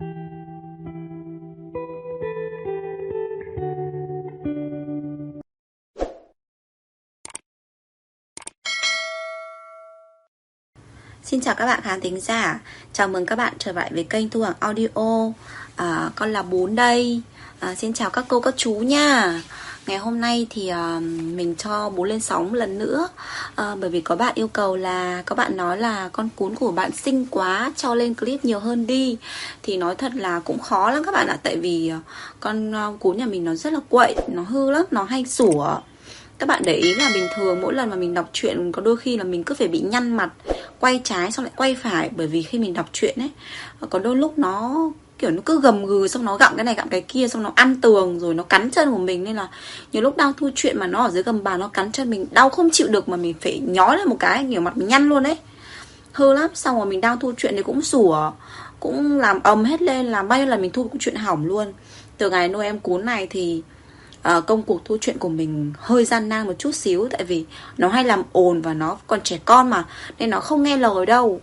Xin chào các bạn khán thính giả. Chào mừng các bạn trở lại với kênh Thu Hằng Audio. À, Con là Bún đây. À, Xin chào các cô các chú nha. Ngày hôm nay thì uh, mình cho bố lên sóng lần nữa. Uh, Bởi vì có bạn yêu cầu là Có bạn nói là con cún của bạn xinh quá Cho lên clip nhiều hơn đi. Thì nói thật là cũng khó lắm các bạn ạ Tại vì uh, con uh, cún nhà mình nó rất là quậy Nó hư lắm, nó hay sủa. Các bạn để ý là bình thường mỗi lần mà mình đọc truyện có đôi khi là mình cứ phải bị nhăn mặt quay trái xong lại quay phải. Bởi vì khi mình đọc truyện ấy có đôi lúc nó kiểu nó cứ gầm gừ xong nó gặm cái này gặm cái kia xong nó ăn tường rồi nó cắn chân của mình nên là nhiều lúc đau thu chuyện mà nó ở dưới gầm bàn nó cắn chân mình đau không chịu được mà mình phải nhói lên một cái kiểu mặt mình nhăn luôn đấy. Hư lắm xong rồi mình đang thu chuyện thì cũng sủa cũng làm ầm hết lên làm bao nhiêu là mình thu chuyện hỏng luôn. Từ ngày nuôi em cún này thì uh, công cuộc thu chuyện của mình hơi gian nan một chút xíu tại vì nó hay làm ồn và nó còn trẻ con mà nên nó không nghe lời đâu.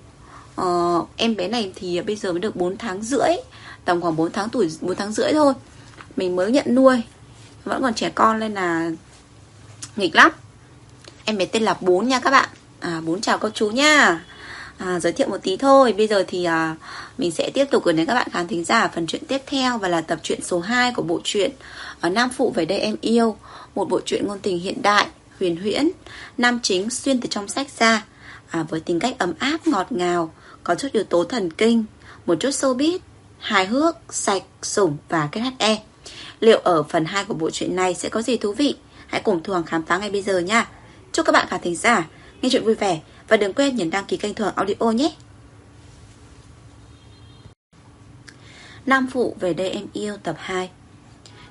Uh, em bé này thì bây giờ mới được 4 tháng rưỡi tầm khoảng 4 tháng tuổi 4 tháng rưỡi thôi. Mình mới nhận nuôi. Vẫn còn trẻ con nên là nghịch lắm. Em bé tên là bốn nha các bạn. À bốn chào cô chú nha. À, giới thiệu một tí thôi. Bây giờ thì à, mình sẽ tiếp tục gửi đến các bạn khán thính giả. Phần chuyện tiếp theo và là tập truyện số 2 của bộ truyện ở Nam Phụ về đây em yêu. Một bộ truyện ngôn tình hiện đại huyền huyễn nam chính xuyên từ trong sách ra à, với tính cách ấm áp ngọt ngào có chút yếu tố thần kinh một chút showbiz hài hước, sạch, sủng và kết HE liệu ở phần 2 của bộ truyện này sẽ có gì thú vị? Hãy cùng Thường khám phá ngay bây giờ nha. Chúc các bạn khán thính giả nghe chuyện vui vẻ và đừng quên nhấn đăng ký kênh Thường Audio nhé. Nam Phụ về đây em yêu tập 2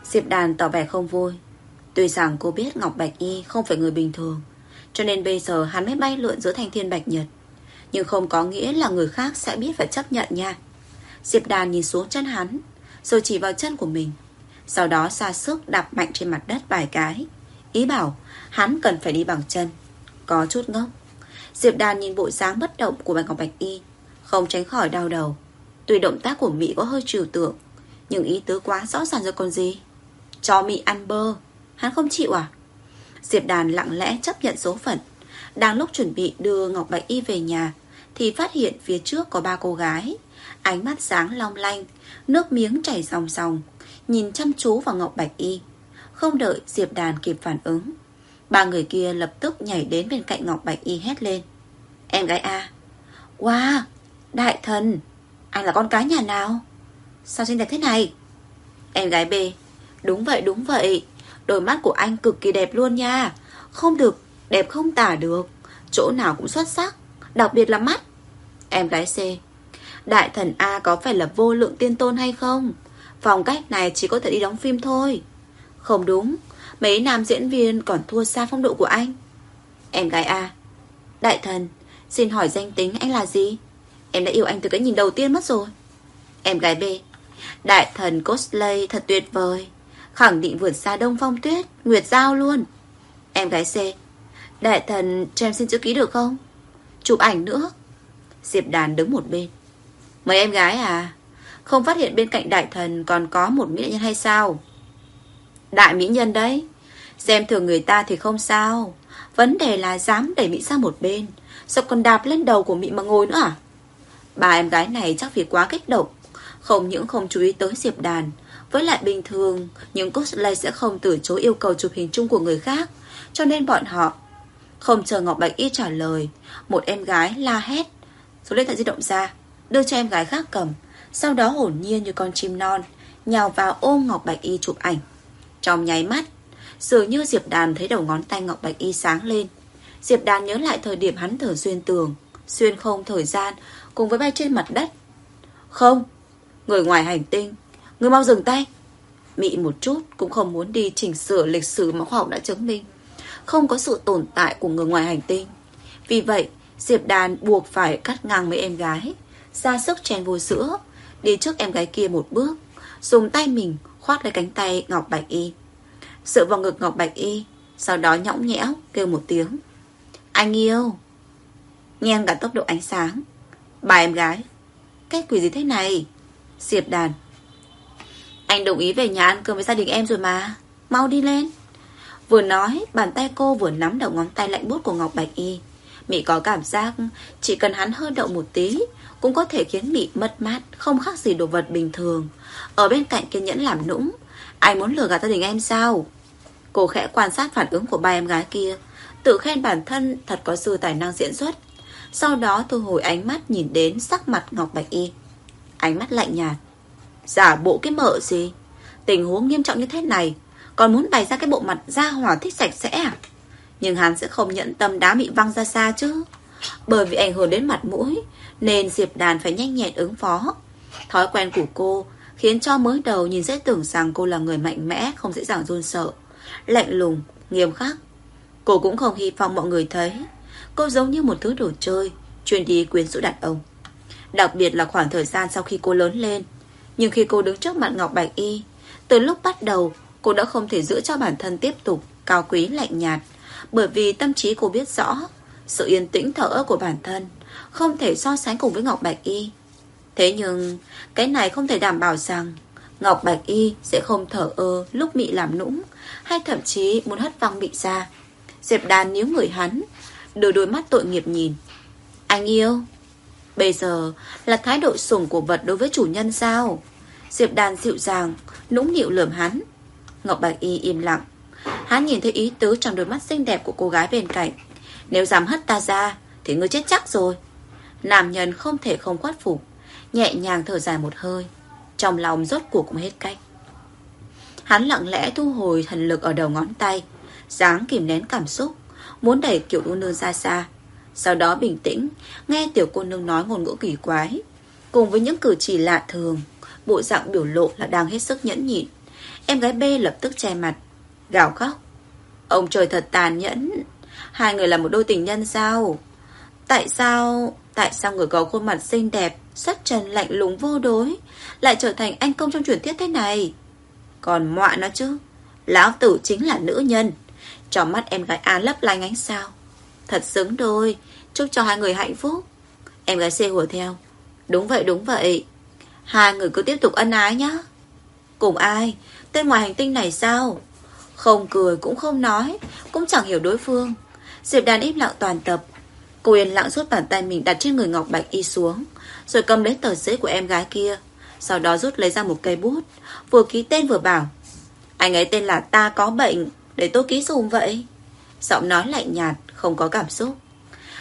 Diệp Đàn tỏ vẻ không vui. Tuy rằng cô biết Ngọc Bạch Y không phải người bình thường, Cho nên bây giờ hắn mới bay lượn giữa thanh thiên bạch nhật. Nhưng không có nghĩa là người khác sẽ biết và chấp nhận nha. Diệp Đàn nhìn xuống chân hắn, Rồi chỉ vào chân của mình. Sau đó ra sức đạp mạnh trên mặt đất vài cái. Ý bảo, hắn cần phải đi bằng chân. Có chút ngốc. Diệp Đàn nhìn bộ dáng bất động của Bạch Ngọc Bạch Y, Không tránh khỏi đau đầu. Tuy động tác của Mỹ có hơi trừu tượng, Nhưng ý tứ quá rõ ràng rồi còn gì? Cho Mỹ ăn bơ, Hắn không chịu à? Diệp Đàn lặng lẽ chấp nhận số phận. Đang lúc chuẩn bị đưa Ngọc Bạch Y về nhà, Thì phát hiện phía trước có ba cô gái. Ánh mắt sáng long lanh Nước miếng chảy ròng ròng Nhìn chăm chú vào Ngọc Bạch Y. Không đợi Diệp Đàn kịp phản ứng Ba người kia lập tức nhảy đến bên cạnh Ngọc Bạch Y hét lên. Em gái A Wow, đại thần Anh là con cái nhà nào? Sao xinh đẹp thế này? Em gái B Đúng vậy đúng vậy Đôi mắt của anh cực kỳ đẹp luôn nha Không được, đẹp không tả được Chỗ nào cũng xuất sắc Đặc biệt là mắt. Em gái C Đại thần A có phải là vô lượng tiên tôn hay không? Phong cách này chỉ có thể đi đóng phim thôi. Không đúng, Mấy nam diễn viên còn thua xa phong độ của anh. Em gái A, Đại thần, Xin hỏi danh tính anh là gì? Em đã yêu anh từ cái nhìn đầu tiên mất rồi. Em gái B, Đại thần cosplay thật tuyệt vời. Khẳng định vượt xa Đông Phong Tuyết, Nguyệt Giao luôn. Em gái C, Đại thần cho em xin chữ ký được không? Chụp ảnh nữa. Diệp đàn đứng một bên. Mấy em gái à? Không phát hiện bên cạnh đại thần còn có một mỹ nhân hay sao? Đại mỹ nhân đấy. Xem thường người ta thì không sao. Vấn đề là dám đẩy Mỹ sang một bên. Sao còn đạp lên đầu của Mỹ mà ngồi nữa à? Bà em gái này chắc vì quá kích động. Không những không chú ý tới Diệp Đàn, Với lại bình thường, Những cosplay sẽ không từ chối yêu cầu chụp hình chung của người khác. Cho nên bọn họ Không chờ Ngọc Bạch Y trả lời, Một em gái la hét. Rồi lên tại di động ra. Đưa cho em gái khác cầm. Sau đó hồn nhiên như con chim non, Nhào vào ôm Ngọc Bạch Y chụp ảnh. Trong nháy mắt, Dường như Diệp Đàn thấy đầu ngón tay Ngọc Bạch Y sáng lên. Diệp Đàn nhớ lại thời điểm hắn thở xuyên tường, Xuyên không thời gian, Cùng với bay trên mặt đất. Không, Người ngoài hành tinh, Người mau dừng tay. Mị một chút cũng không muốn đi chỉnh sửa lịch sử mà khoa học đã chứng minh. Không có sự tồn tại của người ngoài hành tinh. Vì vậy, Diệp Đàn buộc phải cắt ngang mấy em gái ra sức chèn vô sữa, Đi trước em gái kia một bước, Dùng tay mình khoác lấy cánh tay Ngọc Bạch Y. Sự vào ngực Ngọc Bạch Y, Sau đó nhõng nhẽo kêu một tiếng. Anh yêu. Nhen cả tốc độ ánh sáng. Bà em gái Cái quỷ gì thế này? Diệp đàn. Anh đồng ý về nhà ăn cơm với gia đình em rồi mà. Mau đi lên. Vừa nói, bàn tay cô vừa nắm đầu ngón tay lạnh bút của Ngọc Bạch Y. Mị có cảm giác Chỉ cần hắn hơi động một tí cũng có thể khiến Mị mất mát, Không khác gì đồ vật bình thường. Ở bên cạnh kiên nhẫn làm nũng, ai muốn lừa gạt gia đình em sao? Cô khẽ quan sát phản ứng của ba em gái kia, Tự khen bản thân thật có sự tài năng diễn xuất. Sau đó thu hồi ánh mắt nhìn đến sắc mặt Ngọc Bạch Y. Ánh mắt lạnh nhạt. Giả bộ cái mợ gì? Tình huống nghiêm trọng như thế này, Còn muốn bày ra cái bộ mặt ra hỏa thích sạch sẽ à? Nhưng hắn sẽ không nhận tâm đá bị văng ra xa chứ. Bởi vì ảnh hưởng đến mặt mũi Nên Diệp Đàn phải nhanh nhẹn ứng phó. Thói quen của cô Khiến cho mới đầu nhìn dễ tưởng rằng cô là người mạnh mẽ Không dễ dàng run sợ. Lạnh lùng, nghiêm khắc. Cô cũng không hy vọng mọi người thấy. Cô giống như một thứ đồ chơi Chuyên đi quyến rũ đàn ông. Đặc biệt là khoảng thời gian sau khi cô lớn lên. Nhưng khi cô đứng trước mặt Ngọc Bạch Y Từ lúc bắt đầu Cô đã không thể giữ cho bản thân tiếp tục Cao quý lạnh nhạt. Bởi vì tâm trí cô biết rõ sự yên tĩnh thở ơ của bản thân, Không thể so sánh cùng với Ngọc Bạch Y. Thế nhưng, Cái này không thể đảm bảo rằng Ngọc Bạch Y sẽ không thở ơ lúc Mị làm nũng, Hay thậm chí muốn hất văng Mị ra. Diệp Đàn níu người hắn Đôi đôi mắt tội nghiệp nhìn. Anh yêu, Bây giờ là thái độ sủng của vật đối với chủ nhân sao? Diệp Đàn dịu dàng, Nũng nịu lườm hắn. Ngọc Bạch Y im lặng. Hắn nhìn thấy ý tứ trong đôi mắt xinh đẹp của cô gái bên cạnh. Nếu dám hất ta ra, Thì ngươi chết chắc rồi. Nam nhân không thể không quát phục, Nhẹ nhàng thở dài một hơi. Trong lòng rốt cuộc cũng hết cách. Hắn lặng lẽ thu hồi thần lực ở đầu ngón tay, dáng kìm nén cảm xúc, Muốn đẩy kiểu cô nương ra xa. Sau đó bình tĩnh, Nghe tiểu cô nương nói ngôn ngữ kỳ quái. Cùng với những cử chỉ lạ thường, Bộ dạng biểu lộ là đang hết sức nhẫn nhịn. Em gái B lập tức che mặt, Gào khóc. Ông trời thật tàn nhẫn. Hai người là một đôi tình nhân sao? Tại sao Tại sao người có khuôn mặt xinh đẹp, sắc trần, lạnh lùng, vô đối, Lại trở thành anh công trong truyền thuyết thế này? Còn mọa nó chứ? Lão tử chính là nữ nhân. Trong mắt em gái A lấp lánh ánh sao. Thật xứng đôi. Chúc cho hai người hạnh phúc. Em gái C hùa theo. Đúng vậy đúng vậy. Hai người cứ tiếp tục ân ái nhá. Cùng ai? Tên ngoài hành tinh này sao? Không cười cũng không nói, Cũng chẳng hiểu đối phương. Diệp đàn im lặng toàn tập. Cô yên lặng rút bàn tay mình đặt trên người Ngọc Bạch Y xuống, Rồi cầm lấy tờ giấy của em gái kia, Sau đó rút lấy ra một cây bút, Vừa ký tên vừa bảo, Anh ấy tên là Ta Có Bệnh, để tôi ký dùm vậy. Giọng nói lạnh nhạt, Không có cảm xúc.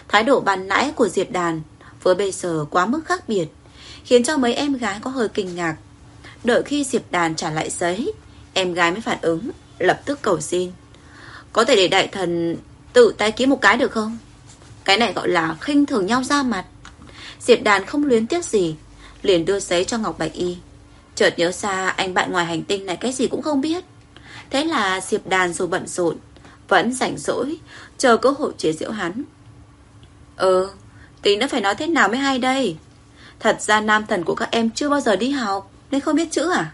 Thái độ bàn nãy của Diệp Đàn Với bây giờ quá mức khác biệt, Khiến cho mấy em gái có hơi kinh ngạc. Đợi khi Diệp Đàn trả lại giấy, Em gái mới phản ứng, Lập tức cầu xin, Có thể để đại thần tự tay ký một cái được không? Cái này gọi là khinh thường nhau ra mặt. Diệp Đàn không luyến tiếc gì, Liền đưa giấy cho Ngọc Bạch Y. Chợt nhớ ra anh bạn ngoài hành tinh này cái gì cũng không biết. Thế là Diệp Đàn dù bận rộn, Vẫn rảnh rỗi, Chờ cơ hội chế diễu hắn. Ừ Tính đã phải nói thế nào mới hay đây? Thật ra nam thần của các em chưa bao giờ đi học, Nên không biết chữ à?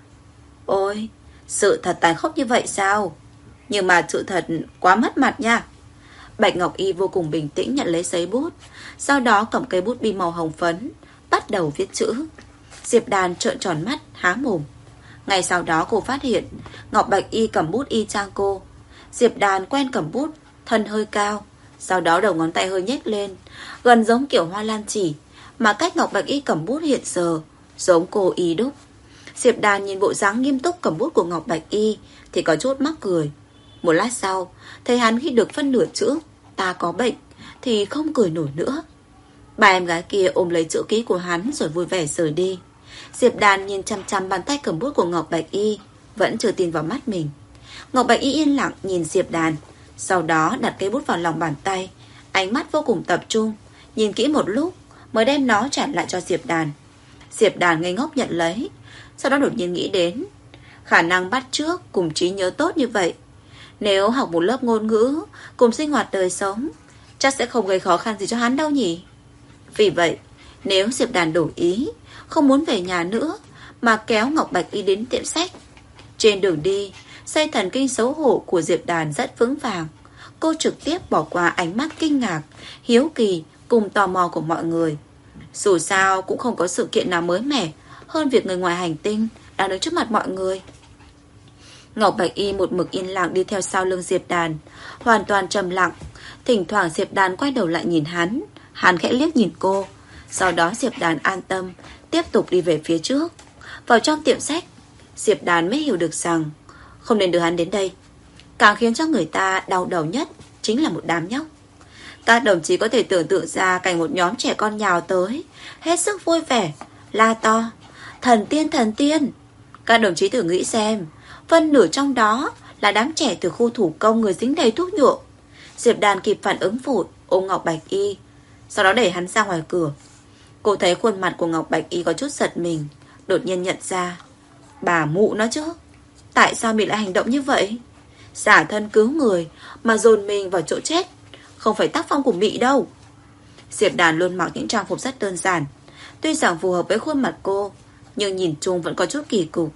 Ôi, Sự thật tàn khốc như vậy sao? Nhưng mà sự thật quá mất mặt nha. Bạch Ngọc Y vô cùng bình tĩnh nhận lấy giấy bút. Sau đó cầm cây bút bi màu hồng phấn, Bắt đầu viết chữ. Diệp Đàn trợn tròn mắt, há mồm. Ngay sau đó cô phát hiện, Ngọc Bạch Y cầm bút y chang cô. Diệp Đàn quen cầm bút, Thân hơi cao, Sau đó đầu ngón tay hơi nhếch lên, Gần giống kiểu hoa lan chỉ, Mà cách Ngọc Bạch Y cầm bút hiện giờ Giống cô y đúc. Diệp Đàn nhìn bộ dáng nghiêm túc cầm bút của Ngọc Bạch Y, Thì có chút mắc cười. Một lát sau, Thấy hắn khi được phân nửa chữ Ta có bệnh, Thì không cười nổi nữa. Ba em gái kia ôm lấy chữ ký của hắn Rồi vui vẻ rời đi. Diệp Đàn nhìn chăm chăm bàn tay cầm bút của Ngọc Bạch Y, Vẫn chưa tin vào mắt mình. Ngọc Bạch Y yên lặng nhìn Diệp Đàn Sau đó đặt cây bút vào lòng bàn tay, Ánh mắt vô cùng tập trung, Nhìn kỹ một lúc Mới đem nó trả lại cho Diệp Đàn Diệp Đàn ngây ngốc nhận lấy, Sau đó đột nhiên nghĩ đến, Khả năng bắt trước cùng trí nhớ tốt như vậy nếu học một lớp ngôn ngữ Cùng sinh hoạt đời sống, Chắc sẽ không gây khó khăn gì cho hắn đâu nhỉ? Vì vậy, Nếu Diệp Đàn đổi ý, không muốn về nhà nữa Mà kéo Ngọc Bạch đi đến tiệm sách, Trên đường đi, Dây thần kinh xấu hổ của Diệp Đàn rất vững vàng. Cô trực tiếp bỏ qua ánh mắt kinh ngạc, Hiếu kỳ cùng tò mò của mọi người. Dù sao cũng không có sự kiện nào mới mẻ Hơn việc người ngoài hành tinh Đang đứng trước mặt mọi người. Ngọc Bạch Y một mực yên lặng đi theo sau lưng Diệp Đàn, Hoàn toàn trầm lặng. Thỉnh thoảng Diệp Đàn quay đầu lại nhìn hắn Hắn khẽ liếc nhìn cô. Sau đó Diệp Đàn an tâm, Tiếp tục đi về phía trước. Vào trong tiệm sách, Diệp Đàn mới hiểu được rằng, Không nên đưa hắn đến đây. Càng khiến cho người ta đau đầu nhất Chính là một đám nhóc. Các đồng chí có thể tưởng tượng ra Cảnh một nhóm trẻ con nhào tới, Hết sức vui vẻ, La to. Thần tiên thần tiên. Các đồng chí thử nghĩ xem Phân nửa trong đó là đám trẻ từ khu thủ công người dính đầy thuốc nhuộm. Diệp Đàn kịp phản ứng phụt ôm Ngọc Bạch Y, sau đó đẩy hắn ra ngoài cửa. Cô thấy khuôn mặt của Ngọc Bạch Y có chút giật mình, đột nhiên nhận ra. Bà mụ nó chứ, tại sao mình lại hành động như vậy? Giả thân cứu người mà dồn mình vào chỗ chết, không phải tác phong của Mỹ đâu. Diệp Đàn luôn mặc những trang phục rất đơn giản, tuy rằng phù hợp với khuôn mặt cô, nhưng nhìn chung vẫn có chút kỳ cục.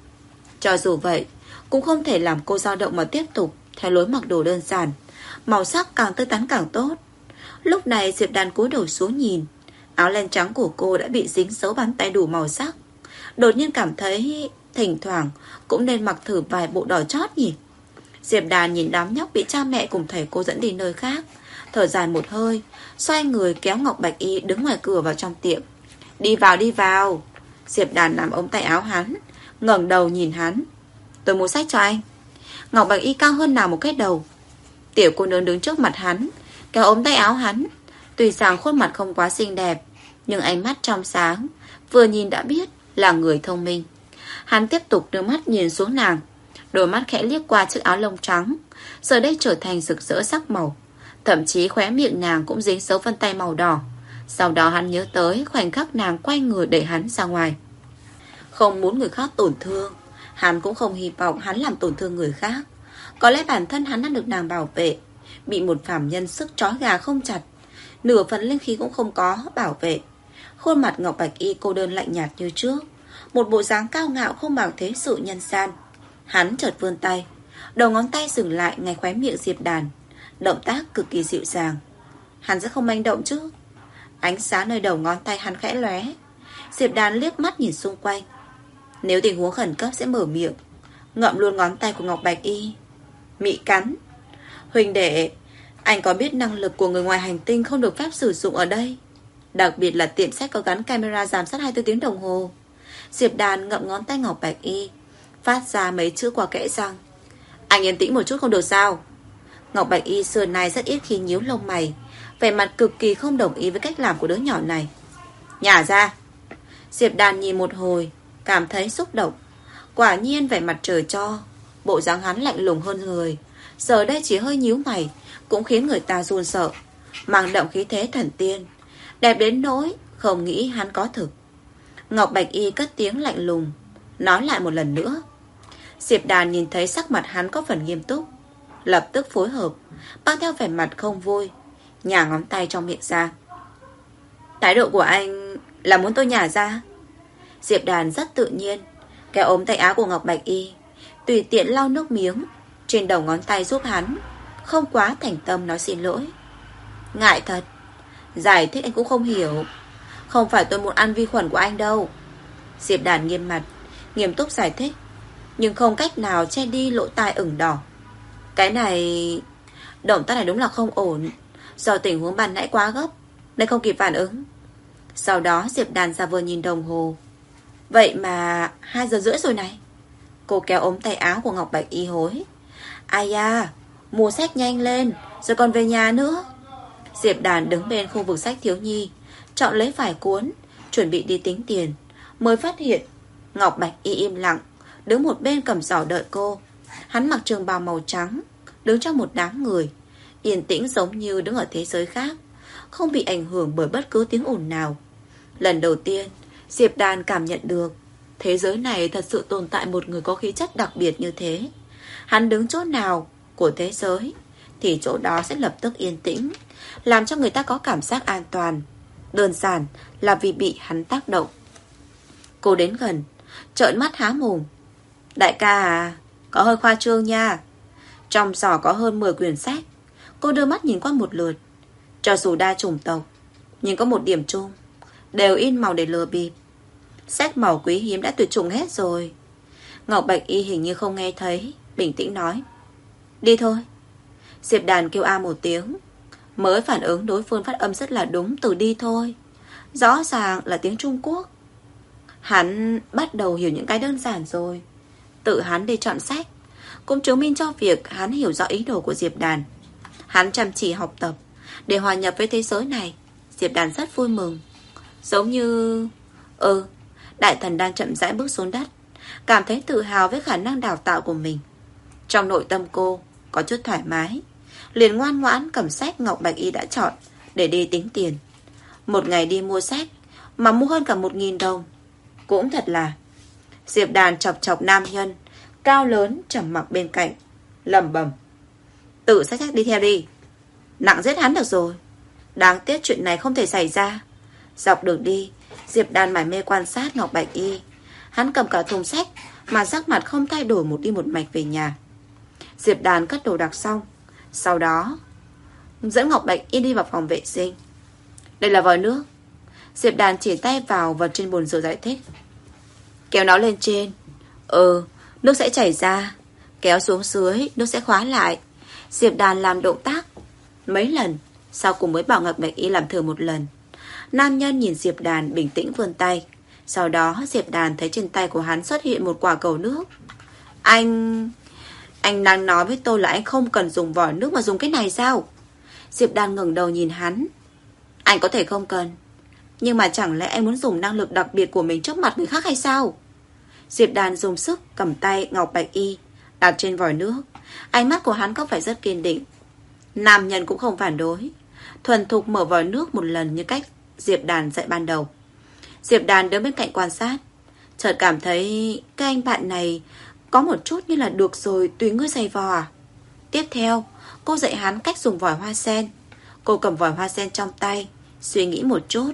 Cho dù vậy, cũng không thể làm cô dao động mà tiếp tục, Theo lối mặc đồ đơn giản. Màu sắc càng tươi tắn càng tốt. Lúc này Diệp Đàn cúi đầu xuống nhìn. Áo len trắng của cô đã bị dính dấu bàn tay đủ màu sắc. Đột nhiên cảm thấy Thỉnh thoảng cũng nên mặc thử vài bộ đỏ chót nhỉ. Diệp Đàn nhìn đám nhóc bị cha mẹ cùng thầy cô dẫn đi nơi khác. Thở dài một hơi, Xoay người kéo Ngọc Bạch Y đứng ngoài cửa vào trong tiệm. Đi vào đi vào. Diệp Đàn nằm ống tay áo hắn, ngẩng đầu nhìn hắn. Tôi mua sách cho anh. Ngọc Bạch Y cao hơn nào một cái đầu. Tiểu cô nương đứng trước mặt hắn, Kéo ống tay áo hắn. Tuy rằng khuôn mặt không quá xinh đẹp, Nhưng ánh mắt trong sáng, Vừa nhìn đã biết là người thông minh. Hắn tiếp tục đưa mắt nhìn xuống nàng. Đôi mắt khẽ liếc qua chiếc áo lông trắng, Giờ đây trở thành rực rỡ sắc màu. Thậm chí khóe miệng nàng cũng dính dấu vân tay màu đỏ. Sau đó hắn nhớ tới khoảnh khắc nàng quay người đẩy hắn ra ngoài. Không muốn người khác tổn thương. Hắn cũng không hy vọng hắn làm tổn thương người khác. Có lẽ bản thân hắn đã được nàng bảo vệ. Bị một phạm nhân sức trói gà không chặt. Nửa phần linh khí cũng không có, bảo vệ. Khuôn mặt Ngọc Bạch Y cô đơn lạnh nhạt như trước. Một bộ dáng cao ngạo không bằng thế sự nhân san. Hắn chợt vươn tay. Đầu ngón tay dừng lại ngay khóe miệng Diệp Đàn. Động tác cực kỳ dịu dàng. Hắn sẽ không manh động chứ? Ánh sáng nơi đầu ngón tay hắn khẽ lóe. Diệp Đàn liếc mắt nhìn xung quanh nếu tình huống khẩn cấp sẽ mở miệng. Ngậm luôn ngón tay của Ngọc Bạch Y. Mị cắn. Huỳnh đệ, Anh có biết năng lực của người ngoài hành tinh Không được phép sử dụng ở đây? Đặc biệt là tiệm sách có gắn camera giám sát 24 tiếng đồng hồ. Diệp đàn ngậm ngón tay Ngọc Bạch Y, Phát ra mấy chữ qua kẽ răng Anh yên tĩnh một chút không được sao? Ngọc Bạch Y xưa nay rất ít khi nhíu lông mày, Vẻ mặt cực kỳ không đồng ý với cách làm của đứa nhỏ này. Nhả ra. Diệp đàn nhìn một hồi Cảm thấy xúc động. Quả nhiên vẻ mặt trời cho, Bộ dáng hắn lạnh lùng hơn người. Giờ đây chỉ hơi nhíu mày, Cũng khiến người ta run sợ, Mang động khí thế thần tiên, Đẹp đến nỗi không nghĩ hắn có thực. Ngọc Bạch Y cất tiếng lạnh lùng, Nói lại một lần nữa. Diệp đàn nhìn thấy sắc mặt hắn có phần nghiêm túc, Lập tức phối hợp bao theo vẻ mặt không vui, Nhả ngón tay trong miệng ra. Thái độ của anh là muốn tôi nhả ra? Diệp Đàn rất tự nhiên, Kéo ốm tay áo của Ngọc Bạch Y, Tùy tiện lau nước miếng, Trên đầu ngón tay giúp hắn, Không quá thành tâm nói xin lỗi. Ngại thật, Giải thích anh cũng không hiểu. Không phải tôi muốn ăn vi khuẩn của anh đâu. Diệp Đàn nghiêm mặt, Nghiêm túc giải thích, Nhưng không cách nào che đi lỗ tai ửng đỏ. Cái này, Động tác này đúng là không ổn. Do tình huống bàn nãy quá gấp, Nên không kịp phản ứng. Sau đó Diệp Đàn ra vừa nhìn đồng hồ. Vậy mà 2 giờ rưỡi rồi này. Cô kéo ống tay áo của Ngọc Bạch y hối. Ai da, Mua sách nhanh lên, Rồi còn về nhà nữa. Diệp Đàn đứng bên khu vực sách thiếu nhi, Chọn lấy vài cuốn, Chuẩn bị đi tính tiền, Mới phát hiện Ngọc Bạch y im lặng, Đứng một bên cầm giỏ đợi cô. Hắn mặc trường bào màu trắng, Đứng trong một đám người, Yên tĩnh giống như đứng ở thế giới khác, Không bị ảnh hưởng bởi bất cứ tiếng ồn nào. Lần đầu tiên Diệp Đàn cảm nhận được, Thế giới này thật sự tồn tại một người có khí chất đặc biệt như thế. Hắn đứng chỗ nào của thế giới Thì chỗ đó sẽ lập tức yên tĩnh, Làm cho người ta có cảm giác an toàn. Đơn giản là vì bị hắn tác động. Cô đến gần, Trợn mắt há mồm. Đại ca à Có hơi khoa trương nha. Trong giỏ có hơn 10 quyển sách. Cô đưa mắt nhìn qua một lượt. Cho dù đa chủng tộc, Nhưng có một điểm chung. Đều in màu để lừa bịp. Sách màu quý hiếm đã tuyệt chủng hết rồi. Ngọc Bạch Y hình như không nghe thấy, Bình tĩnh nói. Đi thôi. Diệp đàn kêu A một tiếng. Mới phản ứng đối phương phát âm rất là đúng, từ đi thôi. Rõ ràng là tiếng Trung Quốc. Hắn bắt đầu hiểu những cái đơn giản rồi. Tự hắn đi chọn sách. Cũng chứng minh cho việc hắn hiểu rõ ý đồ của Diệp Đàn. Hắn chăm chỉ học tập. Để hòa nhập với thế giới này, Diệp Đàn rất vui mừng. Giống như... Ừ Đại thần đang chậm rãi bước xuống đất, Cảm thấy tự hào với khả năng đào tạo của mình. Trong nội tâm cô, Có chút thoải mái, Liền ngoan ngoãn cầm sách Ngọc Bạch Y đã chọn Để đi tính tiền. Một ngày đi mua sách, Mà mua hơn cả một nghìn đồng. Cũng thật là, Diệp đàn chọc chọc nam nhân, Cao lớn, trầm mặc bên cạnh lầm bầm Tự sách sách đi theo đi. Nặng giết hắn được rồi. Đáng tiếc chuyện này không thể xảy ra. Dọc đường đi, Diệp đàn mải mê quan sát Ngọc Bạch Y. Hắn cầm cả thùng sách Mà sắc mặt không thay đổi một đi một mạch về nhà. Diệp đàn cất đồ đạc xong. Sau đó, Dẫn Ngọc Bạch Y đi vào phòng vệ sinh. Đây là vòi nước. Diệp đàn chỉ tay vào vật trên bồn rửa giải thích. Kéo nó lên trên. Ừ Nước sẽ chảy ra. Kéo xuống dưới, Nước sẽ khóa lại. Diệp đàn làm động tác Mấy lần, Sau cùng mới bảo Ngọc Bạch Y làm thử một lần. Nam nhân nhìn Diệp đàn bình tĩnh vươn tay. Sau đó, Diệp đàn thấy trên tay của hắn xuất hiện một quả cầu nước. Anh... Anh đang nói với tôi là anh không cần dùng vỏ nước mà dùng cái này sao? Diệp đàn ngẩng đầu nhìn hắn. Anh có thể không cần, Nhưng mà chẳng lẽ anh muốn dùng năng lực đặc biệt của mình trước mặt người khác hay sao? Diệp đàn dùng sức cầm tay Ngọc Bạch Y, Đặt trên vòi nước. Ánh mắt của hắn có phải rất kiên định. Nam nhân cũng không phản đối. Thuần thục mở vòi nước một lần như cách Diệp đàn dạy ban đầu. Diệp đàn đứng bên cạnh quan sát. Chợt cảm thấy cái anh bạn này Có một chút như là được rồi, Tùy ngươi giày vò à? Tiếp theo, cô dạy hắn cách dùng vòi hoa sen. Cô cầm vòi hoa sen trong tay, Suy nghĩ một chút,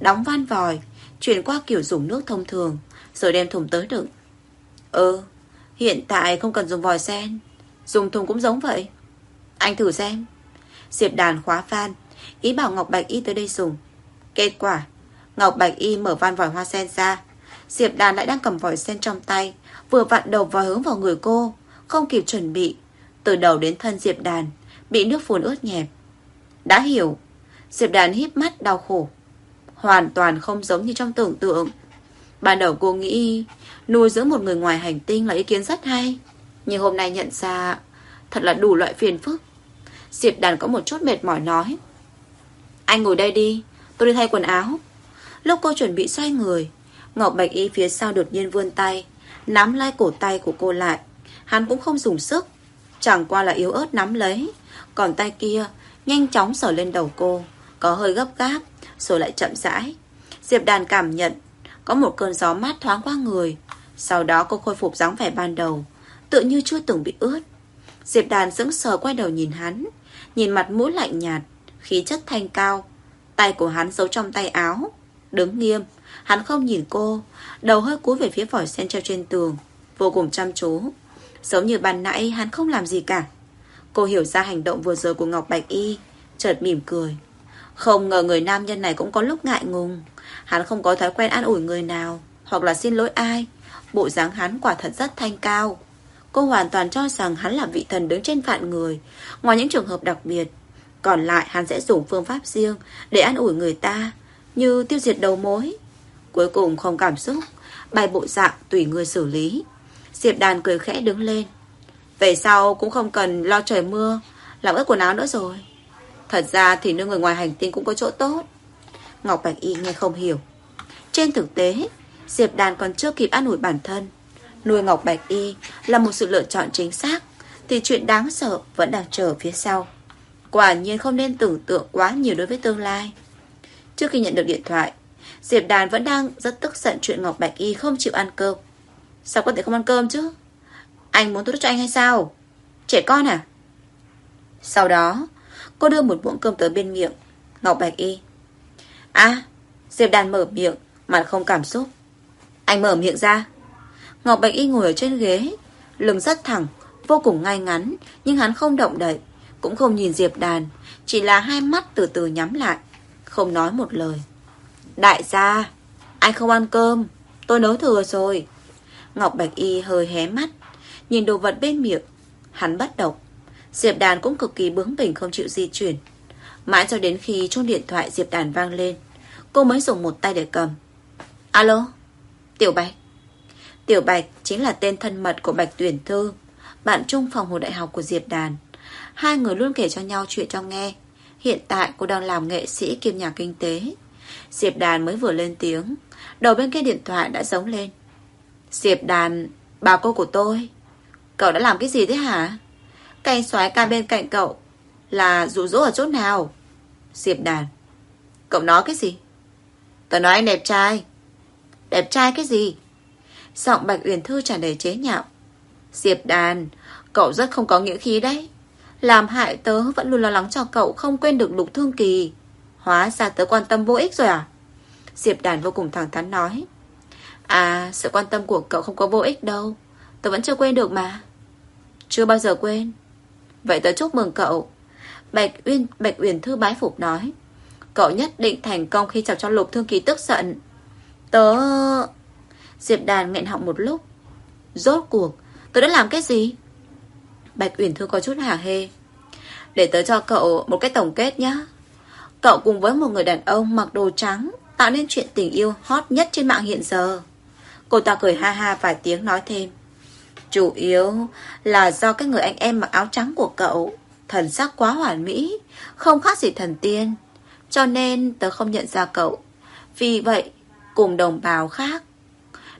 Đóng van vòi, Chuyển qua kiểu dùng nước thông thường, Rồi đem thùng tới đựng. Ừ Hiện tại không cần dùng vòi sen. Dùng thùng cũng giống vậy. Anh thử xem. Diệp đàn khóa van. Ý bảo Ngọc Bạch Y tới đây dùng. Kết quả, Ngọc Bạch Y mở van vòi hoa sen ra. Diệp đàn lại đang cầm vòi sen trong tay, Vừa vặn đầu vòi hướng vào người cô, Không kịp chuẩn bị. Từ đầu đến thân Diệp đàn Bị nước phun ướt nhẹp. Đã hiểu, Diệp đàn híp mắt đau khổ. Hoàn toàn không giống như trong tưởng tượng. Ban đầu cô nghĩ Nuôi dưỡng một người ngoài hành tinh là ý kiến rất hay, Nhưng hôm nay nhận ra Thật là đủ loại phiền phức. Diệp đàn có một chút mệt mỏi nói, Anh ngồi đây đi Tôi đi thay quần áo. Lúc cô chuẩn bị xoay người, Ngọc Bạch Y phía sau đột nhiên vươn tay, Nắm lai cổ tay của cô lại. Hắn cũng không dùng sức, Chẳng qua là yếu ớt nắm lấy. Còn tay kia nhanh chóng sờ lên đầu cô, Có hơi gấp gáp, Rồi lại chậm rãi. Diệp đàn cảm nhận Có một cơn gió mát thoáng qua người. Sau đó cô khôi phục dáng vẻ ban đầu Tự như chưa từng bị ướt. Diệp đàn sững sờ quay đầu nhìn hắn, Nhìn mặt mũi lạnh nhạt, Khí chất thanh cao Tay của hắn giấu trong tay áo. Đứng nghiêm, Hắn không nhìn cô. Đầu hơi cúi về phía vòi sen treo trên tường, Vô cùng chăm chú. Giống như ban nãy, hắn không làm gì cả. Cô hiểu ra hành động vừa rồi của Ngọc Bạch Y, Chợt mỉm cười. Không ngờ người nam nhân này cũng có lúc ngại ngùng. Hắn không có thói quen an ủi người nào, Hoặc là xin lỗi ai. Bộ dáng hắn quả thật rất thanh cao. Cô hoàn toàn cho rằng hắn là vị thần đứng trên vạn người. Ngoài những trường hợp đặc biệt còn lại hắn sẽ dùng phương pháp riêng Để an ủi người ta, Như tiêu diệt đầu mối. Cuối cùng không cảm xúc Bài bộ dạng tùy người xử lý. Diệp đàn cười khẽ đứng lên. Về sau cũng không cần lo trời mưa, Làm ướt quần áo nữa rồi. Thật ra thì nơi người ngoài hành tinh cũng có chỗ tốt. Ngọc Bạch Y nghe không hiểu. Trên thực tế, Diệp đàn còn chưa kịp an ủi bản thân. Nuôi Ngọc Bạch Y là một sự lựa chọn chính xác, Thì chuyện đáng sợ vẫn đang chờ phía sau. Quả nhiên không nên tưởng tượng quá nhiều đối với tương lai. Trước khi nhận được điện thoại, Diệp Đàn vẫn đang rất tức giận chuyện Ngọc Bạch Y không chịu ăn cơm. Sao có thể không ăn cơm chứ? Anh muốn tôi cho anh hay sao? Trẻ con à? Sau đó, Cô đưa một muỗng cơm tới bên miệng Ngọc Bạch Y. À Diệp Đàn mở miệng Mặt không cảm xúc. Anh mở miệng ra. Ngọc Bạch Y ngồi ở trên ghế, Lưng rất thẳng, Vô cùng ngay ngắn, Nhưng hắn không động đậy. Cũng không nhìn Diệp Đàn, Chỉ là hai mắt từ từ nhắm lại, Không nói một lời. Đại gia, Anh không ăn cơm, Tôi nấu thừa rồi. Ngọc Bạch Y hơi hé mắt, Nhìn đồ vật bên miệng, Hắn bất động. Diệp đàn cũng cực kỳ bướng bỉnh không chịu di chuyển. Mãi cho đến khi chuông điện thoại Diệp đàn vang lên, Cô mới dùng một tay để cầm. Alo, Tiểu Bạch. Tiểu Bạch chính là tên thân mật của Bạch Tuyển Thư, Bạn trung phòng hồ đại học của Diệp Đàn. Hai người luôn kể cho nhau chuyện cho nghe. Hiện tại cô đang làm nghệ sĩ kiêm nhà kinh tế. Diệp Đàn mới vừa lên tiếng. Đầu bên kia điện thoại đã giống lên. Diệp Đàn, Bà cô của tôi, Cậu đã làm cái gì thế hả? Cây xoái ca bên cạnh cậu Là dụ dỗ ở chỗ nào? Diệp Đàn, Cậu nói cái gì? Tớ nói anh đẹp trai. Đẹp trai cái gì? Giọng Bạch Uyển Thư trả lời chế nhạo. Diệp Đàn, Cậu rất không có nghĩa khí đấy. Làm hại tớ vẫn luôn lo lắng cho cậu Không quên được lục thương kỳ. Hóa ra tớ quan tâm vô ích rồi à? Diệp Đàn vô cùng thẳng thắn nói. À sự quan tâm của cậu không có vô ích đâu. Tớ vẫn chưa quên được mà. Chưa bao giờ quên. Vậy tớ chúc mừng cậu. Bạch Uyên, Bạch Uyển Thư bái phục nói. Cậu nhất định thành công khi chọc cho lục thương kỳ tức giận. Tớ... Diệp Đàn nghẹn họng một lúc. Rốt cuộc, Tớ đã làm cái gì? Bạch Uyển Thư có chút hả hê. Để tớ cho cậu một cái tổng kết nhé Cậu cùng với một người đàn ông mặc đồ trắng Tạo nên chuyện tình yêu hot nhất trên mạng hiện giờ. Cô ta cười ha ha vài tiếng nói thêm. Chủ yếu là do cái người anh em mặc áo trắng của cậu Thần sắc quá hoàn mỹ, Không khác gì thần tiên. Cho nên tớ không nhận ra cậu. Vì vậy, cùng đồng bào khác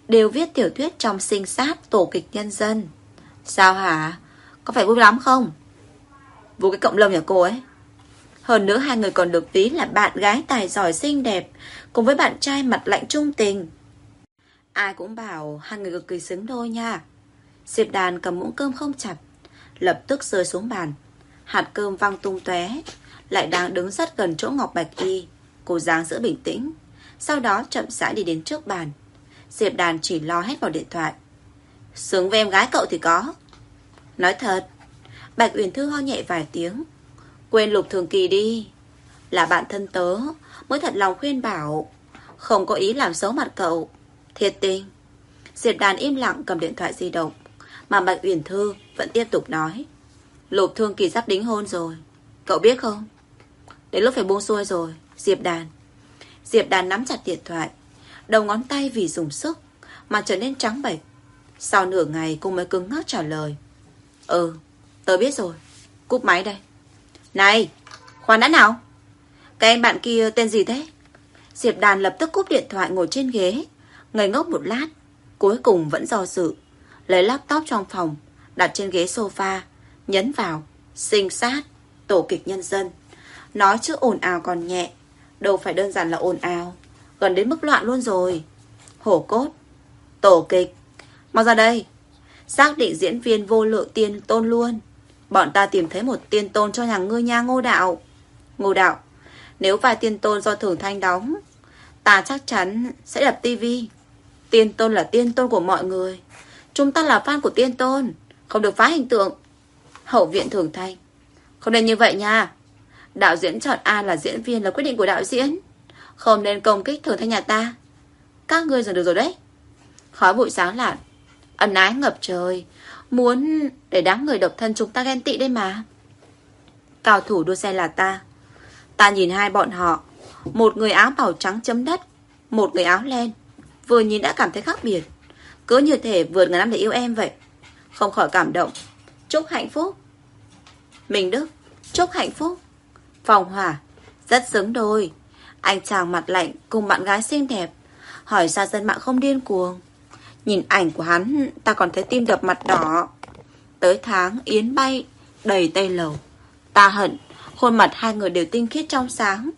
đều viết tiểu thuyết trong sinh sát tổ kịch nhân dân. Sao hả? Có phải vui lắm không? Vui cái cộng lông nhà cô ấy. Hơn nữa hai người còn được ví là bạn gái tài giỏi xinh đẹp cùng với bạn trai mặt lạnh trung tình. Ai cũng bảo hai người cực kỳ xứng đôi nha. Diệp đàn cầm muỗng cơm không chặt, lập tức rơi xuống bàn. Hạt cơm văng tung tóe, lại đang đứng rất gần chỗ Ngọc Bạch Y. Cô dáng giữ bình tĩnh, sau đó chậm rãi đi đến trước bàn. Diệp Đàn chỉ lo hết vào điện thoại. Sướng với em gái cậu thì có. Nói thật, Bạch Uyển Thư ho nhẹ vài tiếng. Quên Lục Thường Kỳ đi. Là bạn thân tớ, mới thật lòng khuyên bảo. Không có ý làm xấu mặt cậu. Thiệt tình. Diệp Đàn im lặng cầm điện thoại di động. Mà Bạch Uyển Thư vẫn tiếp tục nói. Lục Thương Kỳ sắp đính hôn rồi. Cậu biết không? Đến lúc phải buông xuôi rồi. Diệp Đàn. Diệp Đàn nắm chặt điện thoại. Đầu ngón tay vì dùng sức Mà trở nên trắng bệch Sau nửa ngày cô mới cứng ngắc trả lời Ừ tớ biết rồi. Cúp máy đây. Này, khoan đã nào. Cái anh bạn kia tên gì thế? Diệp đàn lập tức cúp điện thoại ngồi trên ghế. Ngây ngốc một lát, Cuối cùng vẫn do dự. Lấy laptop trong phòng, Đặt trên ghế sofa, Nhấn vào, Sinh sát, Tổ kịch nhân dân. Nói chứ ồn ào còn nhẹ, Đâu phải đơn giản là ồn ào. Gần đến mức loạn luôn rồi. Hổ cốt, Tổ kịch. Mau ra đây. Xác định diễn viên vô lượng tiên tôn luôn. Bọn ta tìm thấy một tiên tôn cho nhà ngươi nha, ngô đạo. Ngô đạo, Nếu vài tiên tôn do Thường thanh đóng, Ta chắc chắn sẽ đập tivi Tiên tôn là tiên tôn của mọi người. Chúng ta là fan của tiên tôn, Không được phá hình tượng. Hậu viện Thường thanh. Không nên như vậy nha. Đạo diễn chọn A là diễn viên là quyết định của đạo diễn. Không nên công kích Thường thanh nhà ta. Các ngươi dừng được rồi đấy. Khói bụi sáng lạn ân ái ngập trời. Muốn để đám người độc thân chúng ta ghen tị đây mà. Cao thủ đua xe là ta. Ta nhìn hai bọn họ. Một người áo màu trắng chấm đất, Một người áo len. Vừa nhìn đã cảm thấy khác biệt. Cứ như thể vượt ngàn năm để yêu em vậy. Không khỏi cảm động. Chúc hạnh phúc. Mình Đức, Chúc hạnh phúc. Phòng hỏa, Rất xứng đôi. Anh chàng mặt lạnh cùng bạn gái xinh đẹp. Hỏi ra dân mạng không điên cuồng. Nhìn ảnh của hắn, Ta còn thấy tim đập mặt đỏ. Tới tháng Yến bay, Đầy tây lầu. Ta hận, Khuôn mặt hai người đều tinh khiết trong sáng.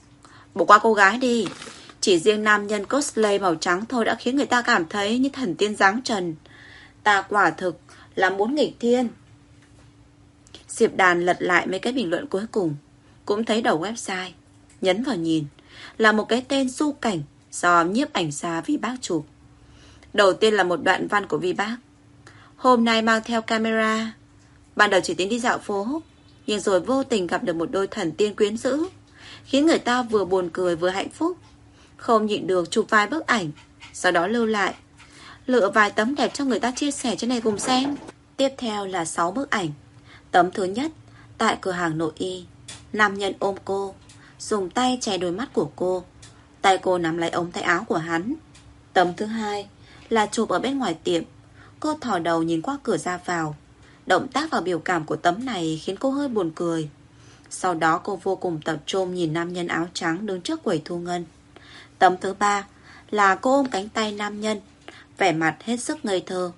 Bỏ qua cô gái đi. Chỉ riêng nam nhân cosplay màu trắng thôi Đã khiến người ta cảm thấy như thần tiên dáng trần. Ta quả thực Là muốn nghịch thiên. Diệp đàn lật lại mấy cái bình luận cuối cùng. Cũng thấy đầu website. Nhấn vào nhìn. Là một cái tên du cảnh do nhiếp ảnh gia vì Bác chụp. Đầu tiên là một đoạn văn của Vi Bác. Hôm nay mang theo camera. Ban đầu chỉ tính đi dạo phố, nhưng rồi vô tình gặp được một đôi thần tiên quyến rũ, khiến người ta vừa buồn cười vừa hạnh phúc. Không nhịn được chụp vài bức ảnh, sau đó lưu lại, Lựa vài tấm đẹp cho người ta chia sẻ trên này cùng xem Tiếp theo là 6 bức ảnh Tấm thứ nhất Tại cửa hàng nội y Nam nhân ôm cô Dùng tay che đôi mắt của cô Tay cô nắm lấy ống tay áo của hắn Tấm thứ hai là chụp ở bên ngoài tiệm. Cô thò đầu nhìn qua cửa ra vào. Động tác và biểu cảm của tấm này khiến cô hơi buồn cười. Sau đó cô vô cùng tập trung nhìn nam nhân áo trắng đứng trước quầy thu ngân. Tấm thứ ba là cô ôm cánh tay nam nhân, Vẻ mặt hết sức ngây thơ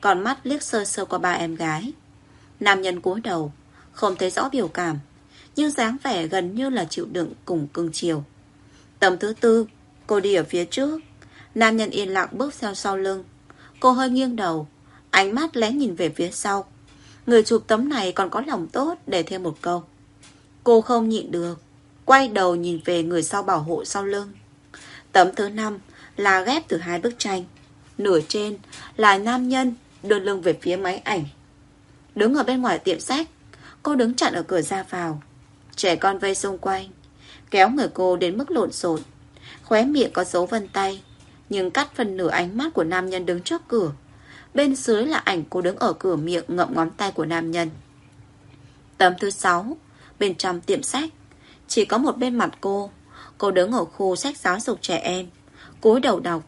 Còn mắt liếc sơ sơ qua ba em gái. Nam nhân cúi đầu, Không thấy rõ biểu cảm, Nhưng dáng vẻ gần như là chịu đựng cùng cưng chiều. Tấm thứ tư, Cô đi ở phía trước. Nam nhân yên lặng bước theo sau lưng. Cô hơi nghiêng đầu, Ánh mắt lén nhìn về phía sau. Người chụp tấm này còn có lòng tốt để thêm một câu. Cô không nhịn được, Quay đầu nhìn về người sau bảo hộ sau lưng. Tấm thứ năm là ghép từ hai bức tranh. Nửa trên là nam nhân đưa lưng về phía máy ảnh. Đứng ở bên ngoài tiệm sách, Cô đứng chặn ở cửa ra vào. Trẻ con vây xung quanh, Kéo người cô đến mức lộn xộn. Khóe miệng có dấu vân tay. Nhưng cắt phần nửa ánh mắt của nam nhân đứng trước cửa. Bên dưới là ảnh cô đứng ở cửa miệng ngậm ngón tay của nam nhân. Tấm thứ sáu, Bên trong tiệm sách. Chỉ có một bên mặt cô. Cô đứng ở khu sách giáo dục trẻ em, cúi đầu đọc.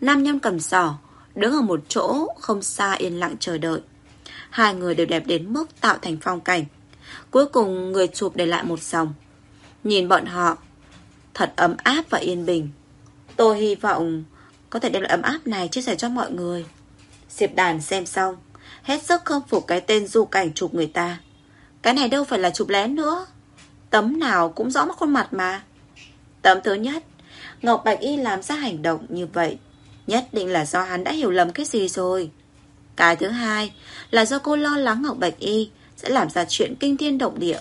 Nam nhân cầm giỏ, Đứng ở một chỗ không xa yên lặng chờ đợi. Hai người đều đẹp đến mức tạo thành phong cảnh. Cuối cùng người chụp để lại một dòng. Nhìn bọn họ, Thật ấm áp và yên bình. Tôi hy vọng có thể đem lại ấm áp này chia sẻ cho mọi người. Diệp đàn xem xong, Hết sức không phục cái tên du cảnh chụp người ta. Cái này đâu phải là chụp lén nữa. Tấm nào cũng rõ mắt khuôn mặt mà. Tấm thứ nhất, Ngọc Bạch Y làm ra hành động như vậy, Nhất định là do hắn đã hiểu lầm cái gì rồi. Cái thứ hai Là do cô lo lắng Ngọc Bạch Y Sẽ làm ra chuyện kinh thiên động địa.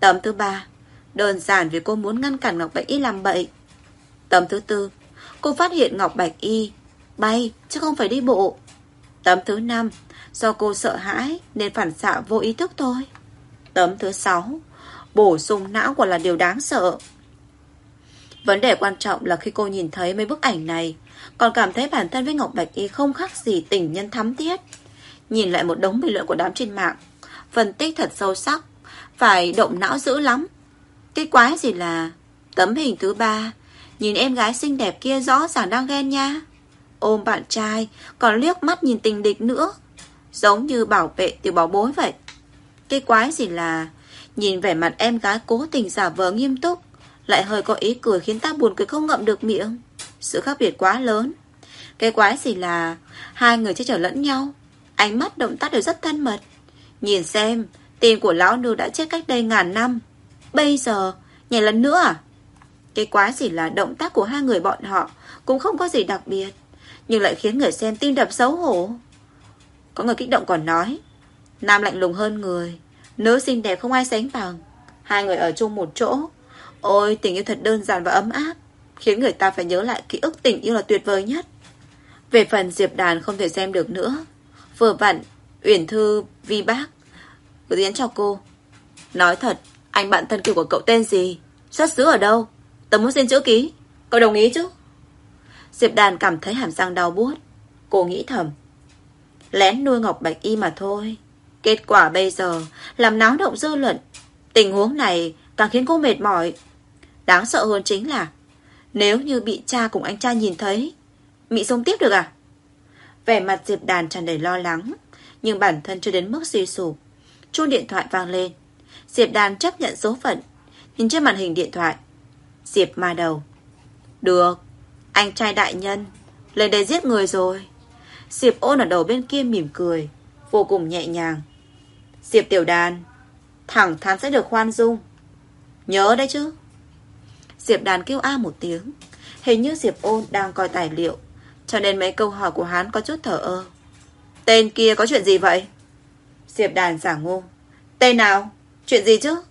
Tấm thứ ba, Đơn giản vì cô muốn ngăn cản Ngọc Bạch Y làm bậy. Tấm thứ tư Cô phát hiện Ngọc Bạch Y. Bay, chứ không phải đi bộ. Tấm thứ năm, Do cô sợ hãi Nên phản xạ vô ý thức thôi. Tấm thứ sáu, Bổ sung não quả là điều đáng sợ. Vấn đề quan trọng là khi cô nhìn thấy mấy bức ảnh này, Còn cảm thấy bản thân với Ngọc Bạch Y không khác gì tình nhân thắm thiết. Nhìn lại một đống bình luận của đám trên mạng, Phân tích thật sâu sắc, Phải động não dữ lắm. Cái quái gì là Tấm hình thứ ba? Nhìn em gái xinh đẹp kia rõ ràng đang ghen nha Ôm bạn trai Còn liếc mắt nhìn tình địch nữa Giống như bảo vệ tiểu bảo bối vậy Cái quái gì là Nhìn vẻ mặt em gái cố tình giả vờ nghiêm túc lại hơi có ý cười khiến ta buồn cười không ngậm được miệng. Sự khác biệt quá lớn. Cái quái gì là hai người chơi trở lẫn nhau. Ánh mắt động tác đều rất thân mật. Nhìn xem, tiền của lão nương đã chết cách đây ngàn năm. Bây giờ, nhảy lần nữa à? Cái quái gì là động tác của hai người bọn họ, cũng không có gì đặc biệt. Nhưng lại khiến người xem tim đập xấu hổ. Có người kích động còn nói. Nam lạnh lùng hơn người. Nữ xinh đẹp không ai sánh bằng. Hai người ở chung một chỗ Ôi, tình yêu thật đơn giản và ấm áp, Khiến người ta phải nhớ lại ký ức tình yêu là tuyệt vời nhất Về phần Diệp Đàn không thể xem được nữa Vừa vặn, Uyển Thư Vi Bác Gửi đến cho cô Nói thật, Anh bạn thân kia của cậu tên gì Xuất xứ ở đâu Tớ muốn xin chữ ký. Cậu đồng ý chứ? Diệp Đàn cảm thấy hàm răng đau buốt. Cô nghĩ thầm. Lén nuôi Ngọc Bạch Y mà thôi. Kết quả bây giờ, Làm náo động dư luận. Tình huống này càng khiến cô mệt mỏi. Đáng sợ hơn chính là, Nếu như bị cha cùng anh trai nhìn thấy Mị sống tiếp được à? Vẻ mặt Diệp Đàn tràn đầy lo lắng, Nhưng bản thân chưa đến mức suy sụp. Chuông điện thoại vang lên. Diệp Đàn chấp nhận số phận. Nhìn trên màn hình điện thoại Diệp ma đầu. Được, Anh trai đại nhân, Lên đây giết người rồi. Diệp ôn ở đầu bên kia mỉm cười, Vô cùng nhẹ nhàng. Diệp tiểu đàn, Thẳng thắn sẽ được khoan dung. Nhớ đấy chứ? Diệp đàn kêu a một tiếng. Hình như Diệp ôn đang coi tài liệu, Cho nên mấy câu hỏi của hắn có chút thở ơ. Tên kia có chuyện gì vậy? Diệp đàn giả ngu. Tên nào? Chuyện gì chứ?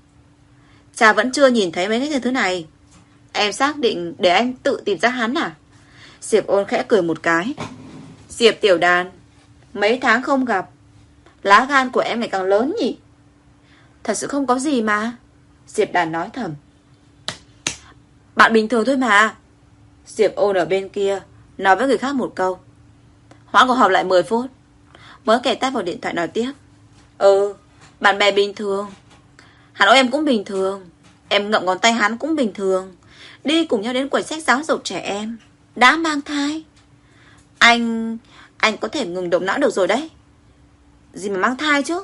Cha vẫn chưa nhìn thấy mấy cái thứ này. Em xác định để anh tự tìm ra hắn à? Diệp ôn khẽ cười một cái. Diệp tiểu đàn Mấy tháng không gặp Lá gan của em ngày càng lớn nhỉ? Thật sự không có gì mà. Diệp đàn nói thầm. Bạn bình thường thôi mà. Diệp ôn ở bên kia, nói với người khác một câu. Hoãn cuộc họp lại 10 phút. Mới kể tắt vào điện thoại nói tiếp. Ừ Bạn bè bình thường. Hắn ôi em cũng bình thường. Em ngậm ngón tay hắn cũng bình thường. Đi cùng nhau đến quầy sách giáo dục trẻ em. Đã mang thai. Anh... Anh có thể ngừng động não được rồi đấy. Gì mà mang thai chứ?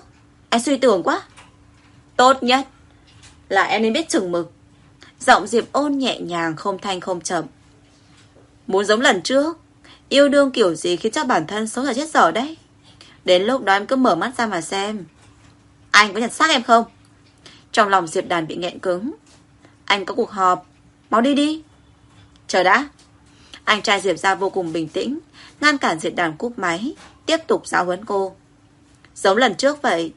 Anh suy tưởng quá. Tốt nhất Là em nên biết chừng mực. Giọng Diệp ôn nhẹ nhàng, không thanh, không chậm. Muốn giống lần trước, Yêu đương kiểu gì khiến cho bản thân xấu là chết dở đấy. Đến lúc đó em cứ mở mắt ra mà xem. Anh có nhặt xác em không? Trong lòng Diệp đàn bị nghẹn cứng. Anh có cuộc họp Mau đi đi. Chờ đã. Anh trai Diệp ra vô cùng bình tĩnh, Ngăn cản Diệp đàn cúp máy, Tiếp tục giáo huấn cô. Giống lần trước vậy,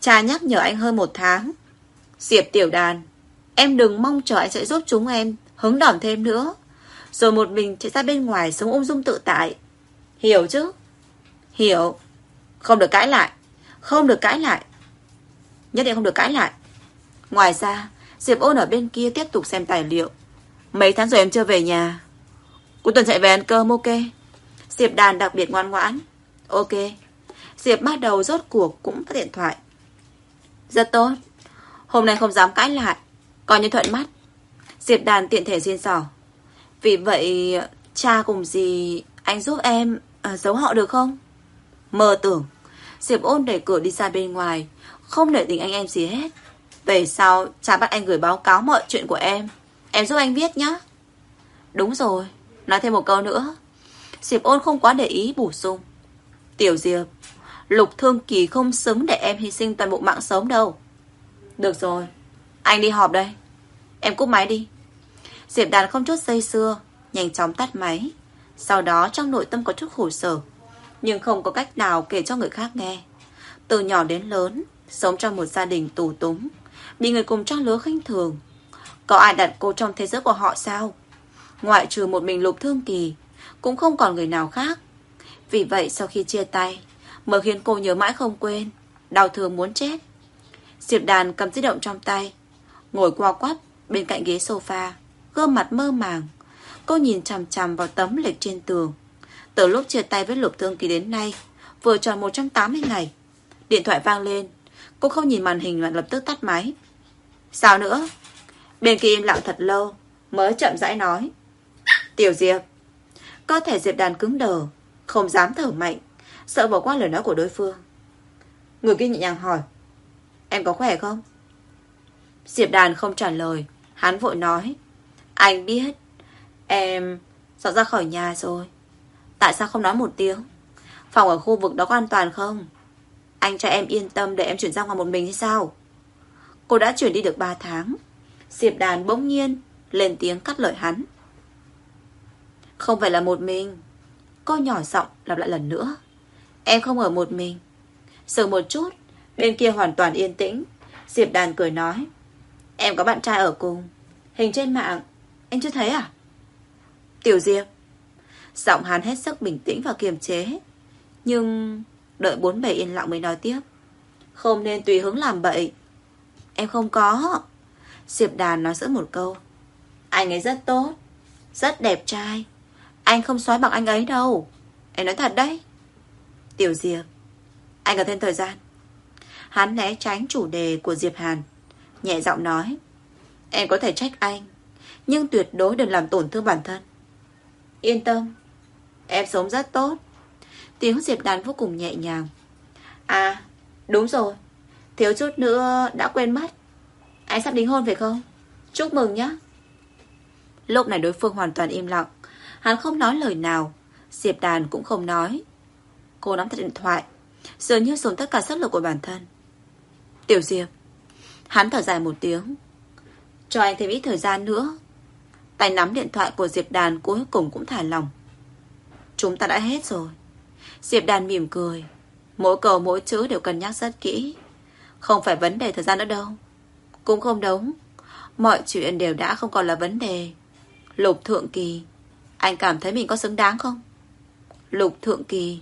Cha nhắc nhở anh hơn một tháng. Diệp tiểu đàn, Em đừng mong chờ anh sẽ giúp chúng em, Hứng đỏm thêm nữa. Rồi một mình chạy ra bên ngoài sống ung dung tự tại. Hiểu chứ? Hiểu. Không được cãi lại. Không được cãi lại. Nhất định không được cãi lại. Ngoài ra, Diệp ôn ở bên kia tiếp tục xem tài liệu. Mấy tháng rồi em chưa về nhà. Cuối tuần chạy về ăn cơm ok. Diệp đàn đặc biệt ngoan ngoãn. Ok. Diệp bắt đầu rốt cuộc cũng có điện thoại. Rất tốt. Hôm nay không dám cãi lại. Coi như thuận mắt. Diệp đàn tiện thể xin sỏ. Vì vậy cha cùng gì Anh giúp em à, giấu họ được không? Mơ tưởng. Diệp ôn đẩy cửa đi ra bên ngoài. Không để tình anh em gì hết. Về sau cha bắt anh gửi báo cáo mọi chuyện của em. Em giúp anh viết nhé Đúng rồi, Nói thêm một câu nữa. Diệp ôn không quá để ý bổ sung. Tiểu Diệp, Lục Thương Kỳ không xứng để em hy sinh toàn bộ mạng sống đâu. Được rồi, Anh đi họp đây. Em cúp máy đi. Diệp đàn không chút dây xưa Nhanh chóng tắt máy. Sau đó trong nội tâm có chút khổ sở, Nhưng không có cách nào kể cho người khác nghe. Từ nhỏ đến lớn, Sống trong một gia đình tù túng, Bị người cùng trang lứa khinh thường có ai đặt cô trong thế giới của họ sao? Ngoại trừ một mình lục thương kỳ, Cũng không còn người nào khác. Vì vậy sau khi chia tay, Mới khiến cô nhớ mãi không quên, Đau thương muốn chết. Diệp đàn cầm di động trong tay, Ngồi qua quắp bên cạnh ghế sofa, Gương mặt mơ màng. Cô nhìn chằm chằm vào tấm lịch trên tường. Từ lúc chia tay với lục thương kỳ đến nay, Vừa tròn 180 ngày, Điện thoại vang lên. Cô không nhìn màn hình mà lập tức tắt máy. Sao nữa? Bên kia im lặng thật lâu, Mới chậm rãi nói. Tiểu Diệp, Có thể Diệp đàn cứng đờ, Không dám thở mạnh, Sợ bỏ qua lời nói của đối phương. Người kia nhẹ nhàng hỏi, Em có khỏe không? Diệp đàn không trả lời, Hắn vội nói. Anh biết, Em dọn ra khỏi nhà rồi. Tại sao không nói một tiếng? Phòng ở khu vực đó có an toàn không? Anh cho em yên tâm để em chuyển ra ngoài một mình hay sao? Cô đã chuyển đi được 3 tháng. Diệp đàn bỗng nhiên Lên tiếng cắt lời hắn. Không phải là một mình. Cô nhỏ giọng lặp lại lần nữa. Em không ở một mình. Sợ một chút, Bên kia hoàn toàn yên tĩnh. Diệp đàn cười nói, Em có bạn trai ở cùng. Hình trên mạng, Anh chưa thấy à? Tiểu Diệp. Giọng hắn hết sức bình tĩnh và kiềm chế. Nhưng Đợi bốn bề yên lặng mới nói tiếp. Không nên tùy hứng làm bậy. Em không có. Diệp đàn nói giữa một câu. Anh ấy rất tốt, Rất đẹp trai. Anh không xói bằng anh ấy đâu. Em nói thật đấy. Tiểu Diệp, Anh có thêm thời gian. Hắn né tránh chủ đề của Diệp Hàn, Nhẹ giọng nói, Em có thể trách anh, Nhưng tuyệt đối đừng làm tổn thương bản thân. Yên tâm, Em sống rất tốt. Tiếng Diệp Đàn vô cùng nhẹ nhàng. À đúng rồi, Thiếu chút nữa đã quên mất. Anh sắp đính hôn phải không? Chúc mừng nhé Lúc này đối phương hoàn toàn im lặng. Hắn không nói lời nào. Diệp Đàn cũng không nói. Cô nắm thật điện thoại. Dường như dùng tất cả sức lực của bản thân. Tiểu Diệp. Hắn thở dài một tiếng. Cho anh thêm ít thời gian nữa. Tay nắm điện thoại của Diệp Đàn cuối cùng cũng thả lòng Chúng ta đã hết rồi. Diệp Đàn mỉm cười. Mỗi cầu mỗi chữ đều cân nhắc rất kỹ. Không phải vấn đề thời gian nữa đâu. Cũng không đúng. Mọi chuyện đều đã không còn là vấn đề. Lục Thượng Kỳ Anh cảm thấy mình có xứng đáng không? Lục Thượng Kỳ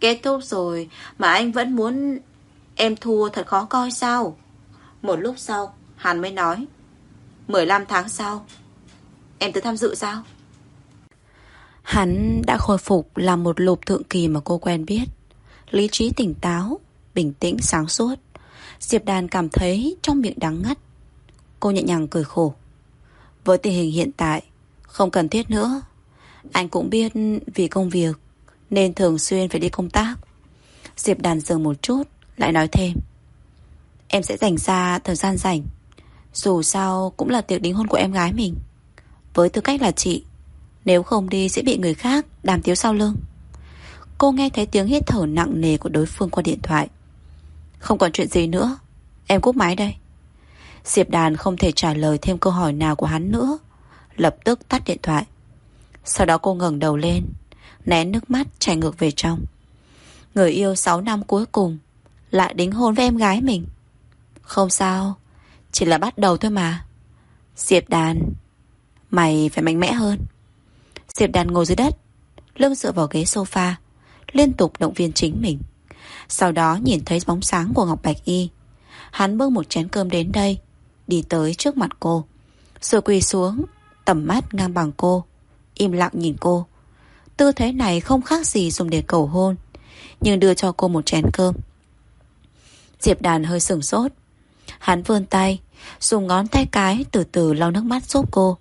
Kết thúc rồi Mà anh vẫn muốn Em thua thật khó coi sao? Một lúc sau Hắn mới nói 15 tháng sau Em tới tham dự sao? Hắn đã khôi phục là một lục thượng kỳ mà cô quen biết. Lý trí tỉnh táo, bình tĩnh sáng suốt. Diệp Đàn cảm thấy trong miệng đắng ngắt. Cô nhẹ nhàng cười khổ. Với tình hình hiện tại, không cần thiết nữa. Anh cũng biết vì công việc nên thường xuyên phải đi công tác. Diệp Đàn dừng một chút, lại nói thêm. Em sẽ dành ra thời gian rảnh. Dù sao cũng là tiệc đính hôn của em gái mình. Với tư cách là chị, nếu không đi sẽ bị người khác đàm tiếu sau lưng. Cô nghe thấy tiếng hít thở nặng nề của đối phương qua điện thoại. Không còn chuyện gì nữa. Em cúp máy đây. Diệp Đàn không thể trả lời thêm câu hỏi nào của hắn nữa. Lập tức tắt điện thoại. Sau đó cô ngẩng đầu lên, nén nước mắt chảy ngược về trong. Người yêu 6 năm cuối cùng lại đính hôn với em gái mình. Không sao, chỉ là bắt đầu thôi mà. Diệp Đàn, mày phải mạnh mẽ hơn. Diệp Đàn ngồi dưới đất, lưng dựa vào ghế sofa, liên tục động viên chính mình. Sau đó nhìn thấy bóng sáng của Ngọc Bạch Y. Hắn bưng một chén cơm đến đây, đi tới trước mặt cô. Rồi quỳ xuống, tầm mắt ngang bằng cô, im lặng nhìn cô. Tư thế này không khác gì dùng để cầu hôn, nhưng đưa cho cô một chén cơm. Diệp Đàn hơi sửng sốt. Hắn vươn tay, dùng ngón tay cái từ từ lau nước mắt giúp cô.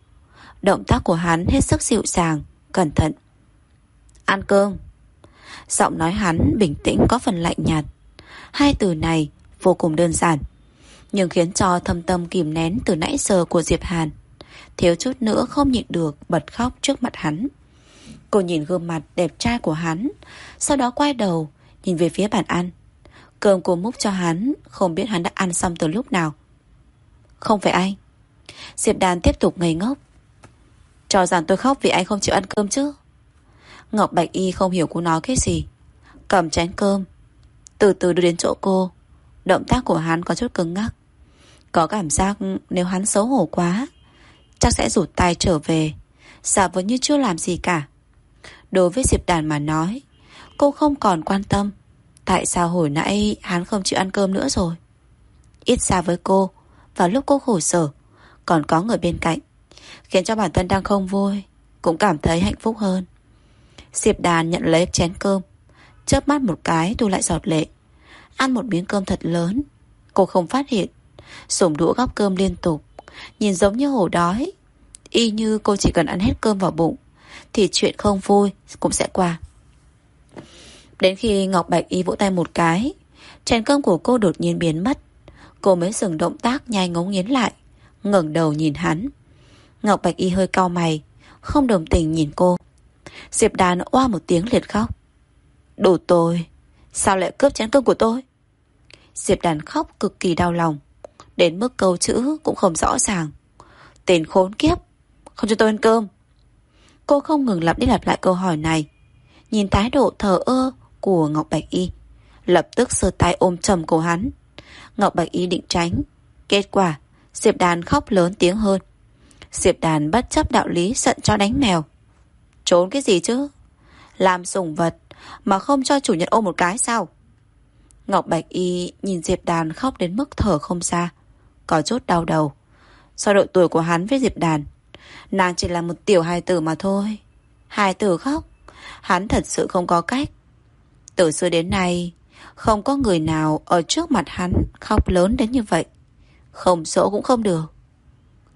Động tác của hắn hết sức dịu dàng, cẩn thận. Ăn cơm. Giọng nói hắn bình tĩnh có phần lạnh nhạt. Hai từ này vô cùng đơn giản, nhưng khiến cho thâm tâm kìm nén từ nãy giờ của Diệp Hàn. Thiếu chút nữa không nhịn được bật khóc trước mặt hắn. Cô nhìn gương mặt đẹp trai của hắn, sau đó quay đầu, nhìn về phía bàn ăn. Cơm cô múc cho hắn, không biết hắn đã ăn xong từ lúc nào. Không phải anh. Diệp Đàn tiếp tục ngây ngốc. Cho rằng tôi khóc vì anh không chịu ăn cơm chứ. Ngọc Bạch Y không hiểu cô nói cái gì. Cầm chén cơm. Từ từ đưa đến chỗ cô. Động tác của hắn có chút cứng ngắc. Có cảm giác nếu hắn xấu hổ quá, chắc sẽ rụt tay trở về. Giả vờ như chưa làm gì cả. Đối với Diệp Đàn mà nói, cô không còn quan tâm. Tại sao hồi nãy hắn không chịu ăn cơm nữa rồi? Ít xa với cô, vào lúc cô khổ sở, còn có người bên cạnh, khiến cho bản thân đang không vui, cũng cảm thấy hạnh phúc hơn. Diệp Đàn nhận lấy chén cơm, chớp mắt một cái thu lại giọt lệ. Ăn một miếng cơm thật lớn, cô không phát hiện, sủng đũa gắp cơm liên tục, nhìn giống như hổ đói. Y như cô chỉ cần ăn hết cơm vào bụng, thì chuyện không vui cũng sẽ qua. Đến khi Ngọc Bạch Y vỗ tay một cái, chén cơm của cô đột nhiên biến mất. Cô mới dừng động tác nhai ngấu nghiến lại, ngẩng đầu nhìn hắn. Ngọc Bạch Y hơi cau mày, không đồng tình nhìn cô. Diệp Đàn oa một tiếng liệt khóc. Đồ tôi, sao lại cướp chén cơm của tôi? Diệp Đàn khóc cực kỳ đau lòng, đến mức câu chữ cũng không rõ ràng. Tên khốn kiếp, không cho tôi ăn cơm. Cô không ngừng lặp đi lặp lại câu hỏi này. Nhìn thái độ thờ ơ của Ngọc Bạch Y, lập tức sơ tay ôm trầm cổ hắn. Ngọc Bạch Y định tránh. Kết quả, Diệp Đàn khóc lớn tiếng hơn. Diệp Đàn bất chấp đạo lý giận cho đánh mèo. Trốn cái gì chứ? Làm sủng vật mà không cho chủ nhân ôm một cái sao? Ngọc Bạch Y nhìn Diệp Đàn khóc đến mức thở không xa. Có chút đau đầu. So độ tuổi của hắn với Diệp Đàn, nàng chỉ là một tiểu hài tử mà thôi. Hài tử khóc, hắn thật sự không có cách. Từ xưa đến nay, không có người nào ở trước mặt hắn khóc lớn đến như vậy. Không sỗ cũng không được.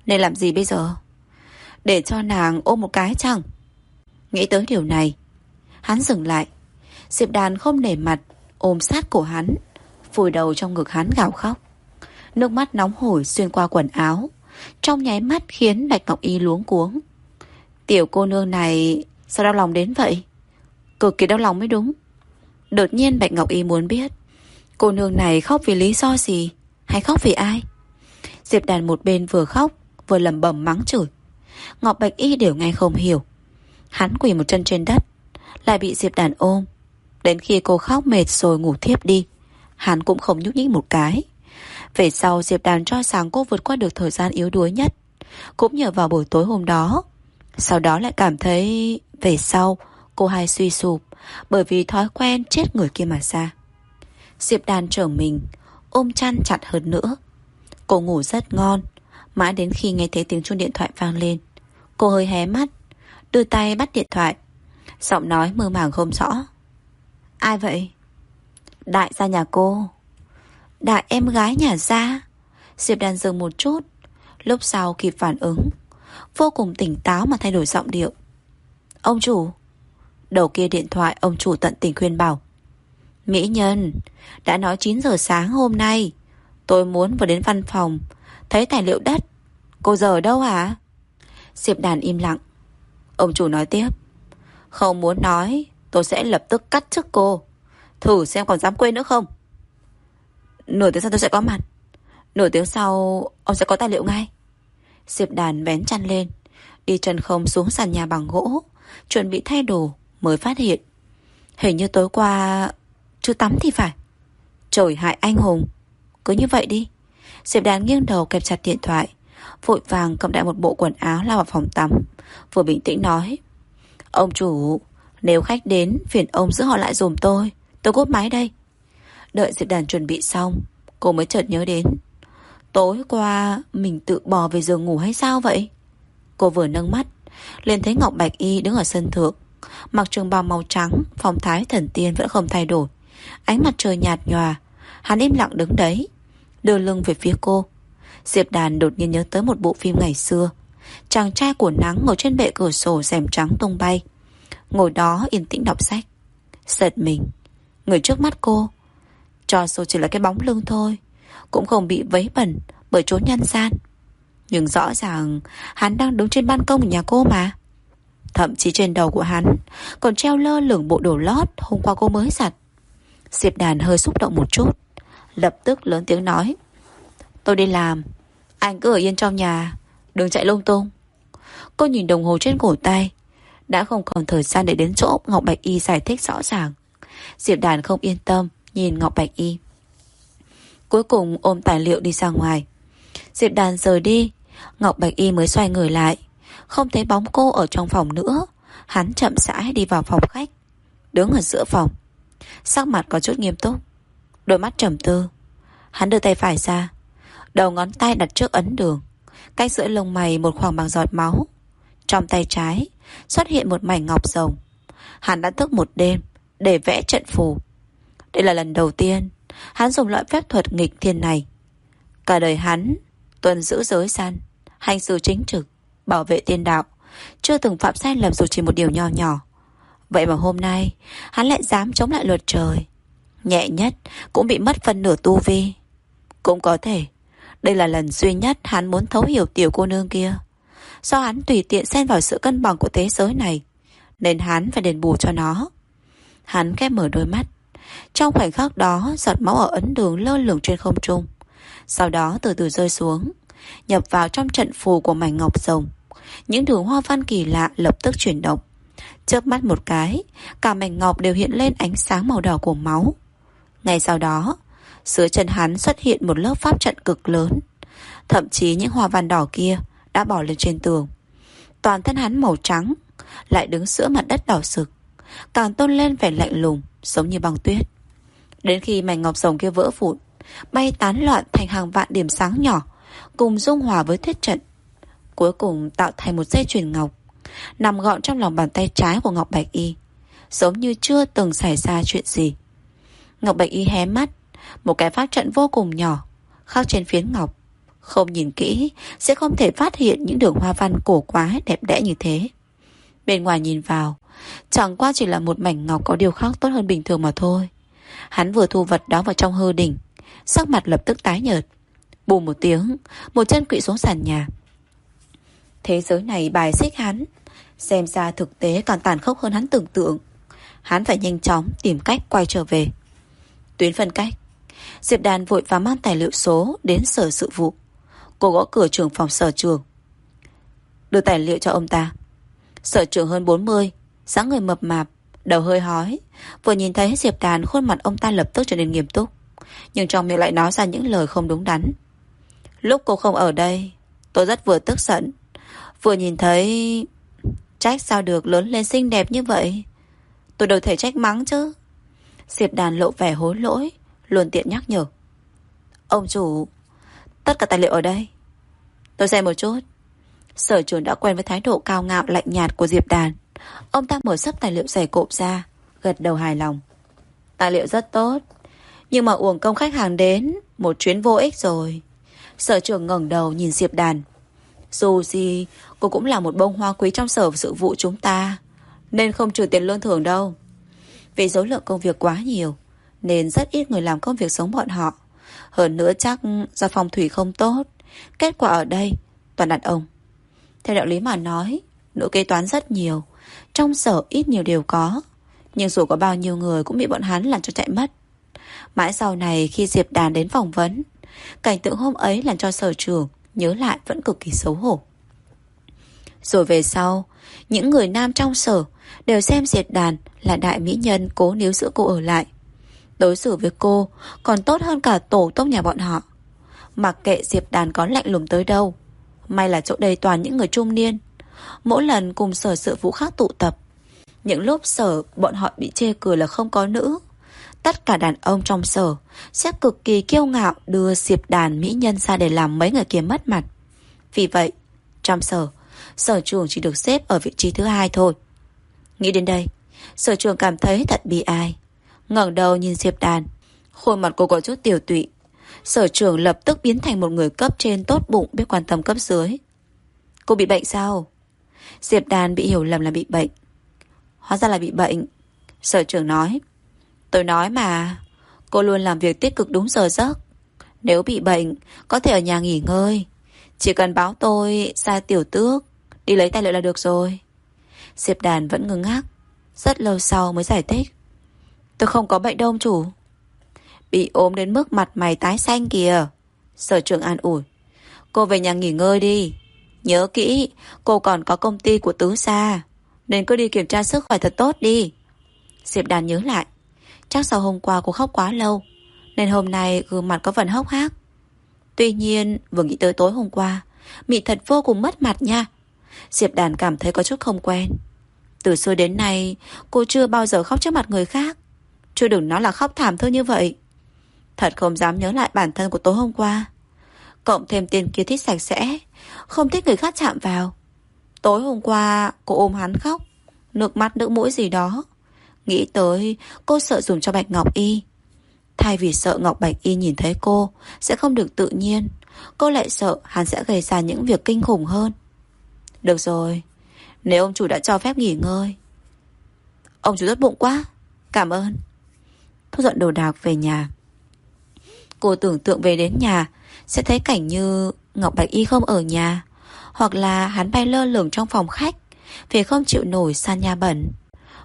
Nên làm gì bây giờ? Để cho nàng ôm một cái chẳng Nghĩ tới điều này, hắn dừng lại. Diệp đàn không nể mặt, ôm sát cổ hắn, vùi đầu trong ngực hắn gào khóc. Nước mắt nóng hổi xuyên qua quần áo, trong nháy mắt khiến Bạch Ngọc Y luống cuống. Tiểu cô nương này sao đau lòng đến vậy? Cực kỳ đau lòng mới đúng. Đột nhiên Bạch Ngọc Y muốn biết cô nương này khóc vì lý do gì hay khóc vì ai? Diệp đàn một bên vừa khóc vừa lầm bẩm mắng chửi. Ngọc Bạch Y đều nghe không hiểu. Hắn quỳ một chân trên đất, lại bị Diệp đàn ôm. Đến khi cô khóc mệt rồi ngủ thiếp đi, hắn cũng không nhúc nhích một cái. Về sau Diệp đàn cho rằng cô vượt qua được thời gian yếu đuối nhất, cũng nhờ vào buổi tối hôm đó. Sau đó lại cảm thấy về sau cô hay suy sụp bởi vì thói quen chết người kia mà ra. Diệp đàn trở mình, ôm chăn chặt hơn nữa. Cô ngủ rất ngon, mãi đến khi nghe thấy tiếng chuông điện thoại vang lên. Cô hơi hé mắt, đưa tay bắt điện thoại, Giọng nói mơ màng không rõ. Ai vậy? Đại gia nhà cô. Đại em gái nhà gia. Diệp đàn dừng một chút. Lúc sau kịp phản ứng Vô cùng tỉnh táo mà thay đổi giọng điệu. Ông chủ. Đầu kia điện thoại ông chủ tận tình khuyên bảo. Mỹ nhân Đã nói 9 giờ sáng hôm nay. Tôi muốn vào đến văn phòng. Thấy tài liệu đất Cô giờ ở đâu hả? Diệp đàn im lặng. Ông chủ nói tiếp. Không muốn nói, Tôi sẽ lập tức cắt chức cô. Thử xem còn dám quên nữa không? Nửa tiếng sau tôi sẽ có mặt. Nửa tiếng sau, Ông sẽ có tài liệu ngay. Diệp đàn vén chăn lên, Đi chân không xuống sàn nhà bằng gỗ, Chuẩn bị thay đồ mới phát hiện. Hình như tối qua Chưa tắm thì phải. Trời hại anh hùng. Cứ như vậy đi. Diệp đàn nghiêng đầu kẹp chặt điện thoại Vội vàng cầm đại một bộ quần áo lao vào phòng tắm. Vừa bình tĩnh nói, Ông chủ, Nếu khách đến, phiền ông giữ họ lại dùm tôi. Tôi cúp máy đây. Đợi Diệp đàn chuẩn bị xong, Cô mới chợt nhớ đến, Tối qua mình tự bò về giường ngủ hay sao vậy? Cô vừa nâng mắt, liền thấy Ngọc Bạch Y đứng ở sân thượng. Mặc trường bào màu trắng, Phong thái thần tiên vẫn không thay đổi. Ánh mặt trời nhạt nhòa, Hắn im lặng đứng đấy, Đưa lưng về phía cô. Diệp Đàn đột nhiên nhớ tới một bộ phim ngày xưa. Chàng trai của nắng ngồi trên bệ cửa sổ rèm trắng tung bay. Ngồi đó yên tĩnh đọc sách. Giật mình. Người trước mắt cô. Cho dù chỉ là cái bóng lưng thôi, Cũng không bị vấy bẩn bởi chốn nhân gian. Nhưng rõ ràng, Hắn đang đứng trên ban công của nhà cô mà. Thậm chí trên đầu của hắn Còn treo lơ lửng bộ đồ lót Hôm qua cô mới giặt. Diệp đàn hơi xúc động một chút, Lập tức lớn tiếng nói, Tôi đi làm. Anh cứ ở yên trong nhà, Đừng chạy lung tung. Cô nhìn đồng hồ trên cổ tay, Đã không còn thời gian để đến chỗ Ngọc Bạch Y giải thích rõ ràng. Diệp đàn không yên tâm, Nhìn Ngọc Bạch Y. Cuối cùng ôm tài liệu đi ra ngoài. Diệp đàn rời đi, Ngọc Bạch Y mới xoay người lại. Không thấy bóng cô ở trong phòng nữa, Hắn chậm rãi đi vào phòng khách, Đứng ở giữa phòng. Sắc mặt có chút nghiêm túc, Đôi mắt trầm tư. Hắn đưa tay phải ra Đầu ngón tay đặt trước ấn đường. Cách giữa lông mày một khoảng bằng giọt máu. Trong tay trái, Xuất hiện một mảnh ngọc rồng. Hắn đã thức một đêm Để vẽ trận phù. Đây là lần đầu tiên Hắn dùng loại phép thuật nghịch thiên này. Cả đời hắn, Tuần giữ giới săn Hành xử chính trực, Bảo vệ tiên đạo, Chưa từng phạm sai lầm dù chỉ một điều nho nhỏ. Vậy mà hôm nay, Hắn lại dám chống lại luật trời. Nhẹ nhất cũng bị mất phần nửa tu vi. Cũng có thể đây là lần duy nhất hắn muốn thấu hiểu tiểu cô nương kia. Do hắn tùy tiện xen vào sự cân bằng của thế giới này Nên hắn phải đền bù cho nó. Hắn khép mở đôi mắt. Trong khoảnh khắc đó Giọt máu ở ấn đường lơ lửng trên không trung. Sau đó từ từ rơi xuống Nhập vào trong trận phù của mảnh ngọc rồng. Những đường hoa văn kỳ lạ lập tức chuyển động. Chớp mắt một cái Cả mảnh ngọc đều hiện lên ánh sáng màu đỏ của máu. Ngay sau đó, dưới chân hắn xuất hiện một lớp pháp trận cực lớn. Thậm chí những hoa văn đỏ kia đã bỏ lên trên tường. Toàn thân hắn màu trắng, lại đứng giữa mặt đất đỏ sực. Càng tôn lên vẻ lạnh lùng, giống như băng tuyết. Đến khi mảnh ngọc rồng kia vỡ vụn, bay tán loạn thành hàng vạn điểm sáng nhỏ, cùng dung hòa với thiết trận. Cuối cùng tạo thành một dây chuyền ngọc, nằm gọn trong lòng bàn tay trái của Ngọc Bạch Y, giống như chưa từng xảy ra chuyện gì. Ngọc Bạch Y hé mắt một cái phát trận vô cùng nhỏ, Khắc trên phiến ngọc. Không nhìn kỹ, Sẽ không thể phát hiện những đường hoa văn cổ quá đẹp đẽ như thế. Bên ngoài nhìn vào, Chẳng qua chỉ là một mảnh ngọc có điều khác tốt hơn bình thường mà thôi. Hắn vừa thu vật đó vào trong hư đỉnh, Sắc mặt lập tức tái nhợt. Bù một tiếng, Một chân quỵ xuống sàn nhà. Thế giới này bài xích hắn, Xem ra thực tế còn tàn khốc hơn hắn tưởng tượng. Hắn phải nhanh chóng tìm cách quay trở về. Tuyến phân cách Diệp Đàn vội và mang tài liệu số Đến sở sự vụ. Cô gõ cửa trưởng phòng sở trường. Đưa tài liệu cho ông ta. Sở trưởng hơn 40 dáng người mập mạp, Đầu hơi hói. Vừa nhìn thấy Diệp Đàn khuôn mặt ông ta lập tức trở nên nghiêm túc. Nhưng trong miệng lại nói ra những lời không đúng đắn. Lúc cô không ở đây, Tôi rất vừa tức giận. Vừa nhìn thấy Trách sao được lớn lên xinh đẹp như vậy. Tôi đâu thể trách mắng chứ. Diệp đàn lộ vẻ hối lỗi. Luôn tiện nhắc nhở. Ông chủ, Tất cả tài liệu ở đây. Tôi xem một chút. Sở trưởng đã quen với thái độ cao ngạo, lạnh nhạt của Diệp đàn. Ông ta mở sấp tài liệu giày cộp ra, Gật đầu hài lòng. Tài liệu rất tốt, Nhưng mà uổng công khách hàng đến Một chuyến vô ích rồi. Sở trưởng ngẩng đầu nhìn Diệp Đàn. Dù gì, cô cũng là một bông hoa quý trong sở sự vụ chúng ta, Nên không trừ tiền lương thưởng đâu. Vì số lượng công việc quá nhiều nên rất ít người làm công việc giống bọn họ. Hơn nữa chắc do phong thủy không tốt, Kết quả ở đây, Toàn đàn ông. Theo đạo lý mà nói, Nữ kế toán rất nhiều, Trong sở ít nhiều đều có, Nhưng dù có bao nhiêu người cũng bị bọn hắn làm cho chạy mất. Mãi sau này khi Diệp Đàn đến phỏng vấn, Cảnh tượng hôm ấy làm cho sở trường Nhớ lại vẫn cực kỳ xấu hổ. Rồi về sau, Những người nam trong sở Đều xem Diệp Đàn là đại mỹ nhân Cố níu giữ cô ở lại Đối xử với cô, còn tốt hơn cả tổ tông nhà bọn họ. Mặc kệ Diệp Đàn có lạnh lùng tới đâu, May là chỗ đây toàn những người trung niên. Mỗi lần cùng sở sự vụ khác tụ tập, Những lúc sở bọn họ bị chê cười là không có nữ. Tất cả đàn ông trong sở Sẽ cực kỳ kiêu ngạo đưa Diệp đàn mỹ nhân ra để làm mấy người kia mất mặt. Vì vậy, Trong sở Sở trường chỉ được xếp ở vị trí thứ hai thôi. Nghĩ đến đây, Sở trường cảm thấy thật bi ai ngẩng đầu nhìn Diệp đàn Khuôn mặt cô có chút tiểu tụy Sở trưởng lập tức biến thành một người cấp trên tốt bụng biết quan tâm cấp dưới. Cô bị bệnh sao? Diệp Đàn bị hiểu lầm là bị bệnh. Hóa ra là bị bệnh. Sở trưởng nói. Tôi nói mà, cô luôn làm việc tích cực đúng giờ giấc. Nếu bị bệnh, có thể ở nhà nghỉ ngơi. Chỉ cần báo tôi ra tiểu tước, đi lấy tài liệu là được rồi. Diệp Đàn vẫn ngưng ngác. Rất lâu sau mới giải thích. Tôi không có bệnh đâu ông chủ. Bị ốm đến mức mặt mày tái xanh kìa. Sở trưởng an ủi. Cô về nhà nghỉ ngơi đi. Nhớ kỹ, cô còn có công ty của Tứ Sa. Nên cứ đi kiểm tra sức khỏe thật tốt đi. Diệp Đàn nhớ lại. Chắc sau hôm qua cô khóc quá lâu. Nên hôm nay gương mặt có phần hốc hác. Tuy nhiên, vừa nghĩ tới tối hôm qua, Mị thật vô cùng mất mặt nha. Diệp Đàn cảm thấy có chút không quen. Từ xưa đến nay, cô chưa bao giờ khóc trước mặt người khác. Chưa đừng nói là khóc thảm thương như vậy. Thật không dám nhớ lại bản thân của tối hôm qua. Cộng thêm tiền kia thích sạch sẽ, Không thích người khác chạm vào. Tối hôm qua, cô ôm hắn khóc, Nước mắt nước mũi gì đó. Nghĩ tới, cô sợ dùng cho Bạch Ngọc Y. Thay vì sợ Ngọc Bạch Y nhìn thấy cô Sẽ không được tự nhiên, Cô lại sợ hắn sẽ gây ra những việc kinh khủng hơn. Được rồi, Nếu ông chủ đã cho phép nghỉ ngơi. Ông chủ rất bụng quá, Cảm ơn. Thu dọn đồ đạc về nhà. Cô tưởng tượng về đến nhà, Sẽ thấy cảnh như Ngọc Bạch Y không ở nhà, Hoặc là hắn bay lơ lửng trong phòng khách, Vì không chịu nổi san nhà bẩn,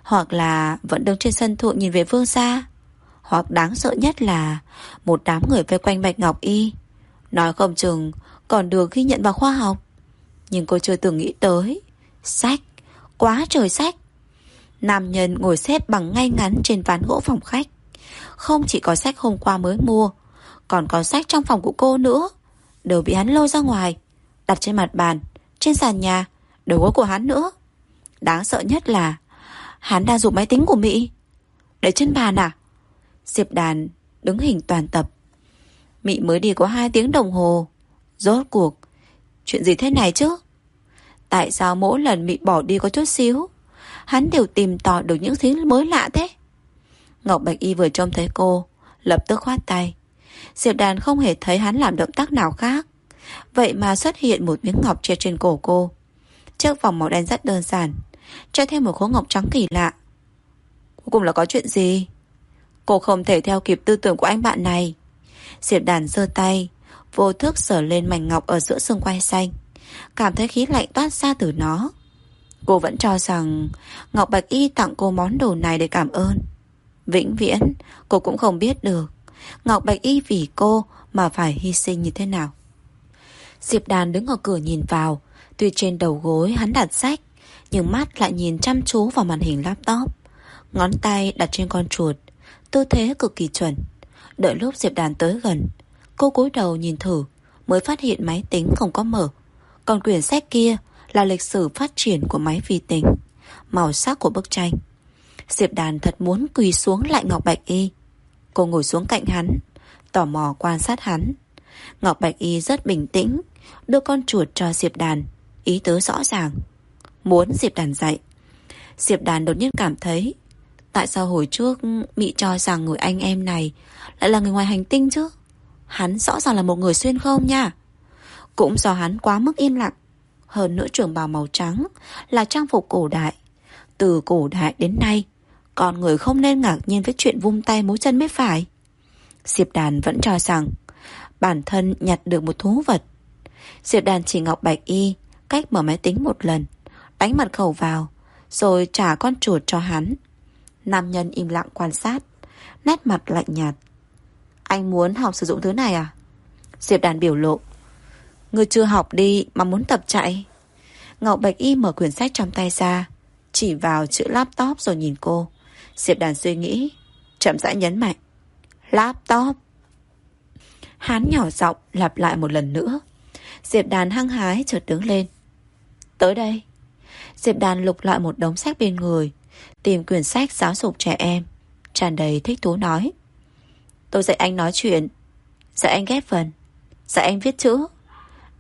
Hoặc là vẫn đứng trên sân thượng nhìn về phương xa Hoặc đáng sợ nhất là Một đám người vây quanh Bạch Ngọc Y. Nói không chừng Còn được ghi nhận vào khoa học. Nhưng cô chưa từng nghĩ tới, Sách, Quá trời sách. Nam nhân ngồi xếp bằng ngay ngắn trên ván gỗ phòng khách. Không chỉ có sách hôm qua mới mua, còn có sách trong phòng của cô nữa, Đều bị hắn lôi ra ngoài, Đặt trên mặt bàn, Trên sàn nhà, Đầu gối của hắn nữa. Đáng sợ nhất là, Hắn đang dùng máy tính của Mỹ. Để trên bàn à? Diệp đàn đứng hình toàn tập. Mỹ mới đi có 2 tiếng đồng hồ. Rốt cuộc, Chuyện gì thế này chứ? Tại sao mỗi lần Mỹ bỏ đi có chút xíu, Hắn đều tìm tòi được những thứ mới lạ thế? Ngọc Bạch Y vừa trông thấy cô, Lập tức khoát tay. Diệp Đàn không hề thấy hắn làm động tác nào khác. Vậy mà xuất hiện một miếng ngọc treo trên cổ cô. Chiếc vòng màu đen rất đơn giản Cho thêm một khối ngọc trắng kỳ lạ. Cuối cùng là có chuyện gì? Cô không thể theo kịp tư tưởng của anh bạn này. Diệp Đàn giơ tay, Vô thức sở lên mảnh ngọc ở giữa xương quai xanh. Cảm thấy khí lạnh toát ra từ nó. Cô vẫn cho rằng Ngọc Bạch Y tặng cô món đồ này để cảm ơn. Vĩnh viễn Cô cũng không biết được Ngọc Bạch Y vì cô mà phải hy sinh như thế nào. Diệp Đàn đứng ở cửa nhìn vào, tuy trên đầu gối hắn đặt sách, nhưng mắt lại nhìn chăm chú vào màn hình laptop. Ngón tay đặt trên con chuột, tư thế cực kỳ chuẩn. Đợi lúc Diệp Đàn tới gần, cô cúi đầu nhìn thử, mới phát hiện máy tính không có mở. Còn quyển sách kia là lịch sử phát triển của máy vi tính, màu sắc của bức tranh. Diệp Đàn thật muốn quỳ xuống lại Ngọc Bạch Y. Cô ngồi xuống cạnh hắn, Tò mò quan sát hắn. Ngọc Bạch Y rất bình tĩnh, Đưa con chuột cho Diệp Đàn, Ý tứ rõ ràng. Muốn Diệp Đàn dạy. Diệp Đàn đột nhiên cảm thấy, Tại sao hồi trước Mị cho rằng người anh em này Lại là người ngoài hành tinh chứ? Hắn rõ ràng là một người xuyên không nha. Cũng do hắn quá mức im lặng. Hơn nữa trường bào màu trắng Là trang phục cổ đại. Từ cổ đại đến nay con người không nên ngạc nhiên với chuyện vung tay múa chân mới phải. Diệp Đàn vẫn cho rằng, Bản thân nhặt được một thú vật. Diệp Đàn chỉ Ngọc Bạch Y, Cách mở máy tính một lần, Đánh mật khẩu vào, Rồi trả con chuột cho hắn. Nam nhân im lặng quan sát, Nét mặt lạnh nhạt. Anh muốn học sử dụng thứ này à? Diệp Đàn biểu lộ. Người chưa học đi mà muốn tập chạy. Ngọc Bạch Y mở quyển sách trong tay ra, Chỉ vào chữ laptop rồi nhìn cô. Diệp Đàn suy nghĩ, Chậm rãi nhấn mạnh, Laptop. Hán nhỏ giọng lặp lại một lần nữa. Diệp Đàn hăng hái chợt đứng lên. Tới đây. Diệp Đàn lục lại một đống sách bên người, Tìm quyển sách giáo dục trẻ em, tràn đầy thích thú nói. Tôi dạy anh nói chuyện, Dạy anh ghép phần, Dạy anh viết chữ.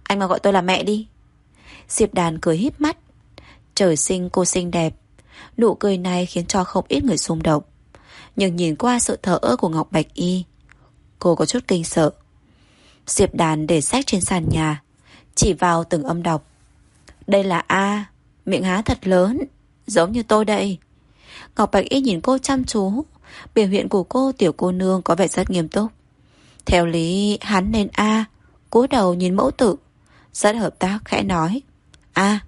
Anh mà gọi tôi là mẹ đi. Diệp Đàn cười híp mắt. Trời sinh cô xinh đẹp Nụ cười này khiến cho không ít người xung động. Nhưng nhìn qua sự thở ơ của Ngọc Bạch Y, Cô có chút kinh sợ. Diệp Đàn để sách trên sàn nhà, Chỉ vào từng âm đọc. Đây là A, Miệng há thật lớn, Giống như tôi đây. Ngọc Bạch Y nhìn cô chăm chú, Biểu hiện của cô tiểu cô nương có vẻ rất nghiêm túc. Theo lý, hắn nên A, cúi đầu nhìn mẫu tự Rất hợp tác, khẽ nói. A.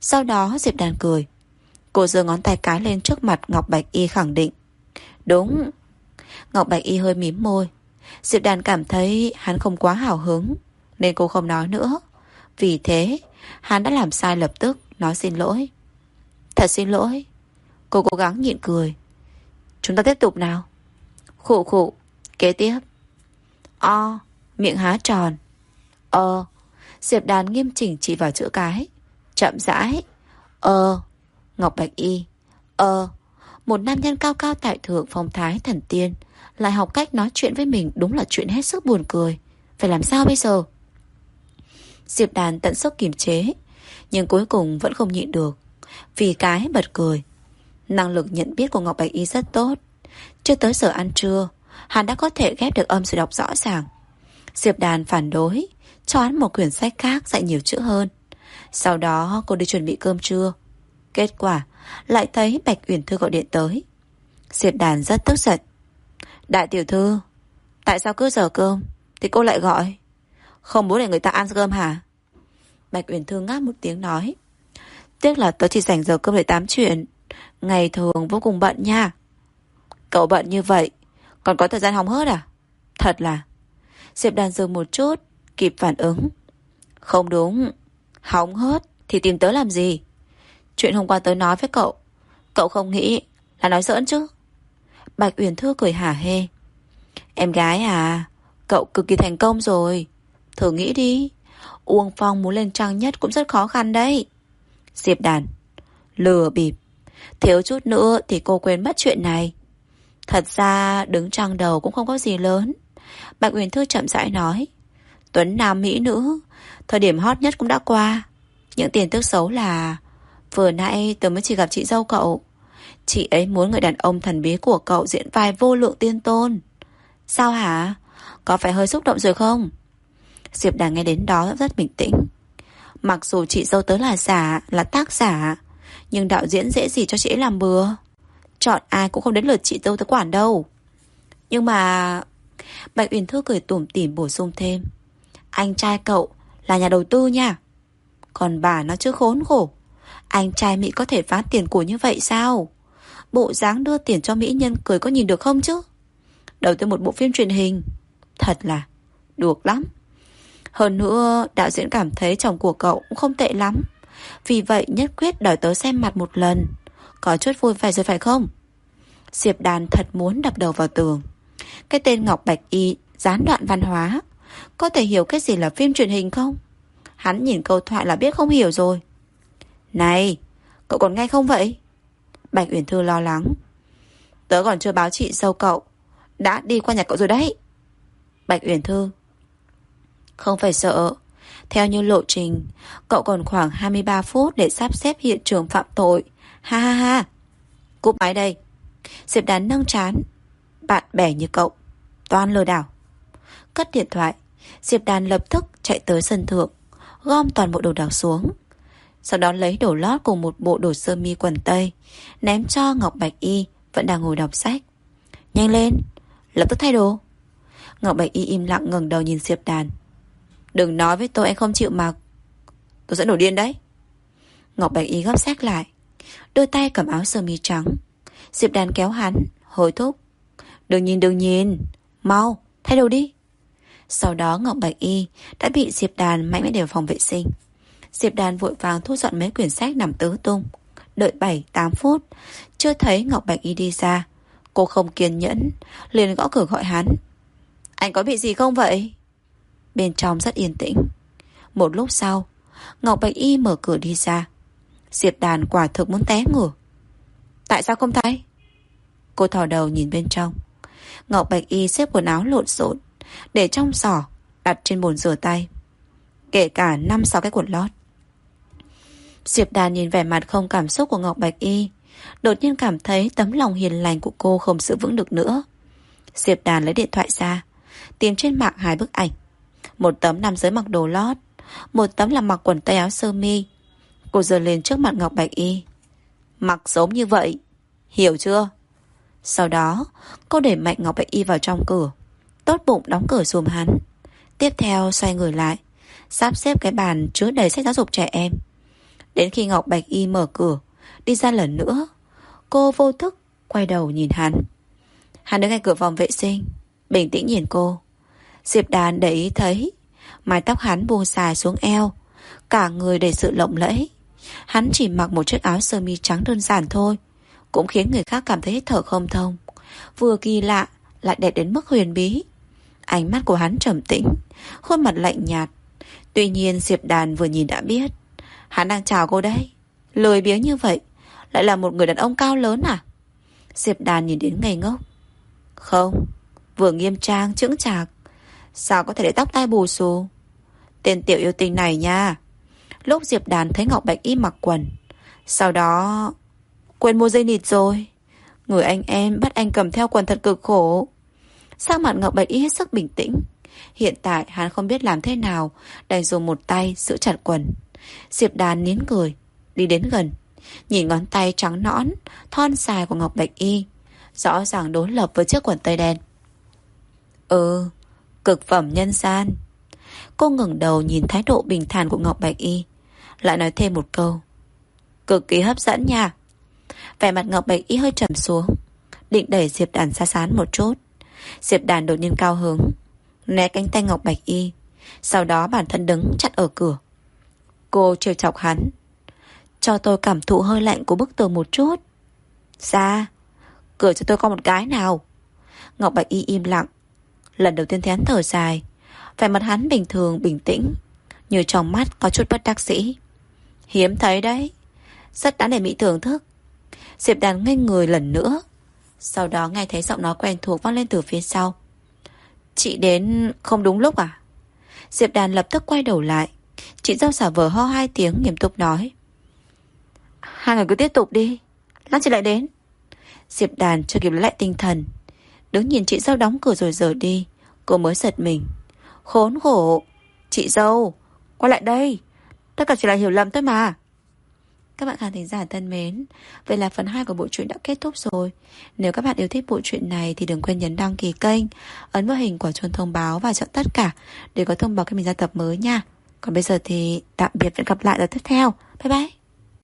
Sau đó Diệp Đàn cười. Cô giơ ngón tay cái lên trước mặt Ngọc Bạch Y khẳng định. Đúng. Ngọc Bạch Y hơi mím môi. Diệp Đàn cảm thấy hắn không quá hào hứng, Nên cô không nói nữa. Vì thế, Hắn đã làm sai lập tức, Nói xin lỗi. Thật xin lỗi. Cô cố gắng nhịn cười. Chúng ta tiếp tục nào. Khụ khụ, Kế tiếp. O, Miệng há tròn. Ờ. Diệp đàn nghiêm chỉnh chỉ vào chữ cái. Chậm rãi. Ờ. Ngọc Bạch Y. Ờ Một nam nhân cao cao tại thượng phong thái thần tiên, Lại học cách nói chuyện với mình Đúng là chuyện hết sức buồn cười. Phải làm sao bây giờ? Diệp đàn tận sức kiềm chế, Nhưng cuối cùng vẫn không nhịn được, Vì cái bật cười. Năng lực nhận biết của Ngọc Bạch Y rất tốt. Chưa tới giờ ăn trưa, Hắn đã có thể ghép được âm sự đọc rõ ràng. Diệp Đàn phản đối, Cho hắn một quyển sách khác dạy nhiều chữ hơn. Sau đó, cô đi chuẩn bị cơm trưa. Kết quả, Lại thấy Bạch Uyển Thư gọi điện tới. Diệp Đàn rất tức giận. Đại tiểu thư, Tại sao cứ giờ cơm Thì cô lại gọi? Không muốn để người ta ăn cơm hả? Bạch Uyển Thư ngáp một tiếng nói. Tiếc là tớ chỉ dành giờ cơm để tám chuyện, Ngày thường vô cùng bận nha. Cậu bận như vậy, Còn có thời gian hóng hớt à? Thật là. Diệp đàn dừng một chút, Kịp phản ứng. Không đúng, Hóng hớt thì tìm tớ làm gì? Chuyện hôm qua tớ nói với cậu. Cậu không nghĩ là nói giỡn chứ? Bạch Uyển Thư cười hả hê. Em gái à Cậu cực kỳ thành công rồi. Thử nghĩ đi. Uông Phong muốn lên trang nhất cũng rất khó khăn đấy. Diệp đàn, Lừa bịp. Thiếu chút nữa thì cô quên mất chuyện này. Thật ra đứng trang đầu cũng không có gì lớn. Bạch Uyển Thư chậm rãi nói, Tuấn Nam Mỹ nữ, Thời điểm hot nhất cũng đã qua. Những tiền tức xấu là Vừa nãy tớ mới chỉ gặp chị dâu cậu. Chị ấy muốn người đàn ông thần bí của cậu Diễn vai vô lượng tiên tôn. Sao hả? Có phải hơi xúc động rồi không? Diệp Đàn nghe đến đó rất bình tĩnh. Mặc dù chị dâu tớ là giả, Là tác giả, Nhưng đạo diễn dễ gì cho chị ấy làm bừa? Chọn ai cũng không đến lượt chị dâu tớ quản đâu. Nhưng mà Bạch Uyển Thư cười tủm tỉm bổ sung thêm. Anh trai cậu là nhà đầu tư nha. Còn bà nó chứ khốn khổ. Anh trai Mỹ có thể phá tiền của như vậy sao? Bộ dáng đưa tiền cho Mỹ nhân cười có nhìn được không chứ? Đầu tư một bộ phim truyền hình. Thật là Được lắm. Hơn nữa, đạo diễn cảm thấy chồng của cậu cũng không tệ lắm. Vì vậy, nhất quyết đòi tớ xem mặt một lần. Có chút vui vẻ rồi phải không? Diệp đàn thật muốn đập đầu vào tường. Cái tên Ngọc Bạch Y gián đoạn văn hóa. Có thể hiểu cái gì là phim truyền hình không? Hắn nhìn câu thoại là biết không hiểu rồi. Này, Cậu còn nghe không vậy Bạch Uyển Thư lo lắng Tớ còn chưa báo chị sâu cậu Đã đi qua nhà cậu rồi đấy Bạch Uyển Thư Không phải sợ Theo như lộ trình, Cậu còn khoảng 23 phút để sắp xếp hiện trường phạm tội Ha ha ha. Cúp máy đây. Diệp đàn nâng chán. Bạn bè như cậu. Toàn lừa đảo. Cất điện thoại. Diệp đàn lập tức chạy tới sân thượng. Gom toàn bộ đồ đạc xuống. Sau đó lấy đồ lót cùng một bộ đồ sơ mi quần tây. Ném cho Ngọc Bạch Y vẫn đang ngồi đọc sách. Nhanh lên. Lập tức thay đồ. Ngọc Bạch Y im lặng ngẩng đầu nhìn Diệp đàn. Đừng nói với tôi anh không chịu mặc. Tôi sẽ nổi điên đấy. Ngọc Bạch Y gấp sách lại. Đôi tay cầm áo sơ mi trắng. Diệp đàn kéo hắn, hối thúc. Đừng nhìn đừng nhìn. Mau, thay đồ đi. Sau đó Ngọc Bạch Y đã bị Diệp đàn mạnh mẽ đều phòng vệ sinh. Diệp đàn vội vàng thu dọn mấy quyển sách nằm tứ tung. Đợi 7-8 phút, chưa thấy Ngọc Bạch Y đi ra. Cô không kiên nhẫn, liền gõ cửa gọi hắn. Anh có bị gì không vậy? Bên trong rất yên tĩnh. Một lúc sau, Ngọc Bạch Y mở cửa đi ra. Diệp đàn quả thực muốn té ngửa. Tại sao không thấy? Cô thò đầu nhìn bên trong. Ngọc Bạch Y xếp quần áo lộn xộn, để trong giỏ, đặt trên bồn rửa tay. Kể cả năm sáu cái quần lót. Diệp đàn nhìn vẻ mặt không cảm xúc của Ngọc Bạch Y. Đột nhiên cảm thấy tấm lòng hiền lành của cô không giữ vững được nữa. Diệp đàn lấy điện thoại ra, tìm trên mạng hai bức ảnh. Một tấm nằm dưới mặc đồ lót, một tấm là mặc quần tay áo sơ mi. Cô giờ lên trước mặt Ngọc Bạch Y. Mặc giống như vậy, hiểu chưa? Sau đó, cô để mạnh Ngọc Bạch Y vào trong cửa. Tốt bụng đóng cửa dùm hắn. Tiếp theo xoay người lại, sắp xếp cái bàn chứa đầy sách giáo dục trẻ em. Đến khi Ngọc Bạch Y mở cửa, đi ra lần nữa, cô vô thức quay đầu nhìn hắn. Hắn đứng ngay cửa phòng vệ sinh, bình tĩnh nhìn cô. Diệp đàn để ý thấy, mái tóc hắn buông xài xuống eo, cả người đầy sự lộng lẫy. Hắn chỉ mặc một chiếc áo sơ mi trắng đơn giản thôi, cũng khiến người khác cảm thấy hít thở không thông. Vừa kỳ lạ, lại đẹp đến mức huyền bí. Ánh mắt của hắn trầm tĩnh, khuôn mặt lạnh nhạt. Tuy nhiên Diệp Đàn vừa nhìn đã biết, hắn đang chào cô đấy. Lười biếng như vậy, lại là một người đàn ông cao lớn à? Diệp Đàn nhìn đến ngây ngốc. Không, vừa nghiêm trang, chững chạc. Sao có thể để tóc tai bù xù? Tên tiểu yêu tình này nha. Lúc Diệp Đàn thấy Ngọc Bạch Y mặc quần. Sau đó... Quên mua dây nịt rồi. Người anh em bắt anh cầm theo quần thật cực khổ. Sang mặt Ngọc Bạch Y hết sức bình tĩnh. Hiện tại hắn không biết làm thế nào, đành dùng một tay giữ chặt quần. Diệp Đàn nín cười, đi đến gần. Nhìn ngón tay trắng nõn, thon dài của Ngọc Bạch Y. Rõ ràng đối lập với chiếc quần tây đen. Ừ, cực phẩm nhân gian. Cô ngừng đầu nhìn thái độ bình thản của Ngọc Bạch Y. Lại nói thêm một câu. Cực kỳ hấp dẫn nha. Vẻ mặt Ngọc Bạch Y hơi trầm xuống. Định đẩy Diệp Đàn xa sán một chút. Diệp Đàn đột nhiên cao hứng. Né cánh tay Ngọc Bạch Y. Sau đó bản thân đứng chặn ở cửa. Cô trêu chọc hắn. Cho tôi cảm thụ hơi lạnh của bức tường một chút. Dạ, Ra. Cửa cho tôi có một cái nào. Ngọc Bạch Y im lặng. Lần đầu tiên thấy hắn thở dài. Vẻ mặt hắn bình thường, bình tĩnh. Như trong mắt có chút bất đắc sĩ. Hiếm thấy đấy. Rất đáng để Mỹ thưởng thức. Diệp đàn ngây người lần nữa. Sau đó nghe thấy giọng nói quen thuộc vang lên từ phía sau. Chị đến không đúng lúc à? Diệp đàn lập tức quay đầu lại. Chị dâu xả vờ ho hai tiếng nghiêm túc nói. Hai người cứ tiếp tục đi. Lát chị lại đến. Diệp đàn chưa kịp lấy lại tinh thần. Đứng nhìn chị dâu đóng cửa rồi rời đi. Cô mới giật mình. Khốn khổ. Chị dâu, quay lại đây. Tất cả chỉ là hiểu lầm thôi mà. Các bạn khán thính giả thân mến, vậy là phần 2 của bộ truyện đã kết thúc rồi. Nếu các bạn yêu thích bộ truyện này thì đừng quên nhấn đăng ký kênh, ấn vào hình quả chuông thông báo và chọn tất cả để có thông báo khi mình ra tập mới nha. Còn bây giờ thì tạm biệt và gặp lại ở tiếp theo. Bye bye!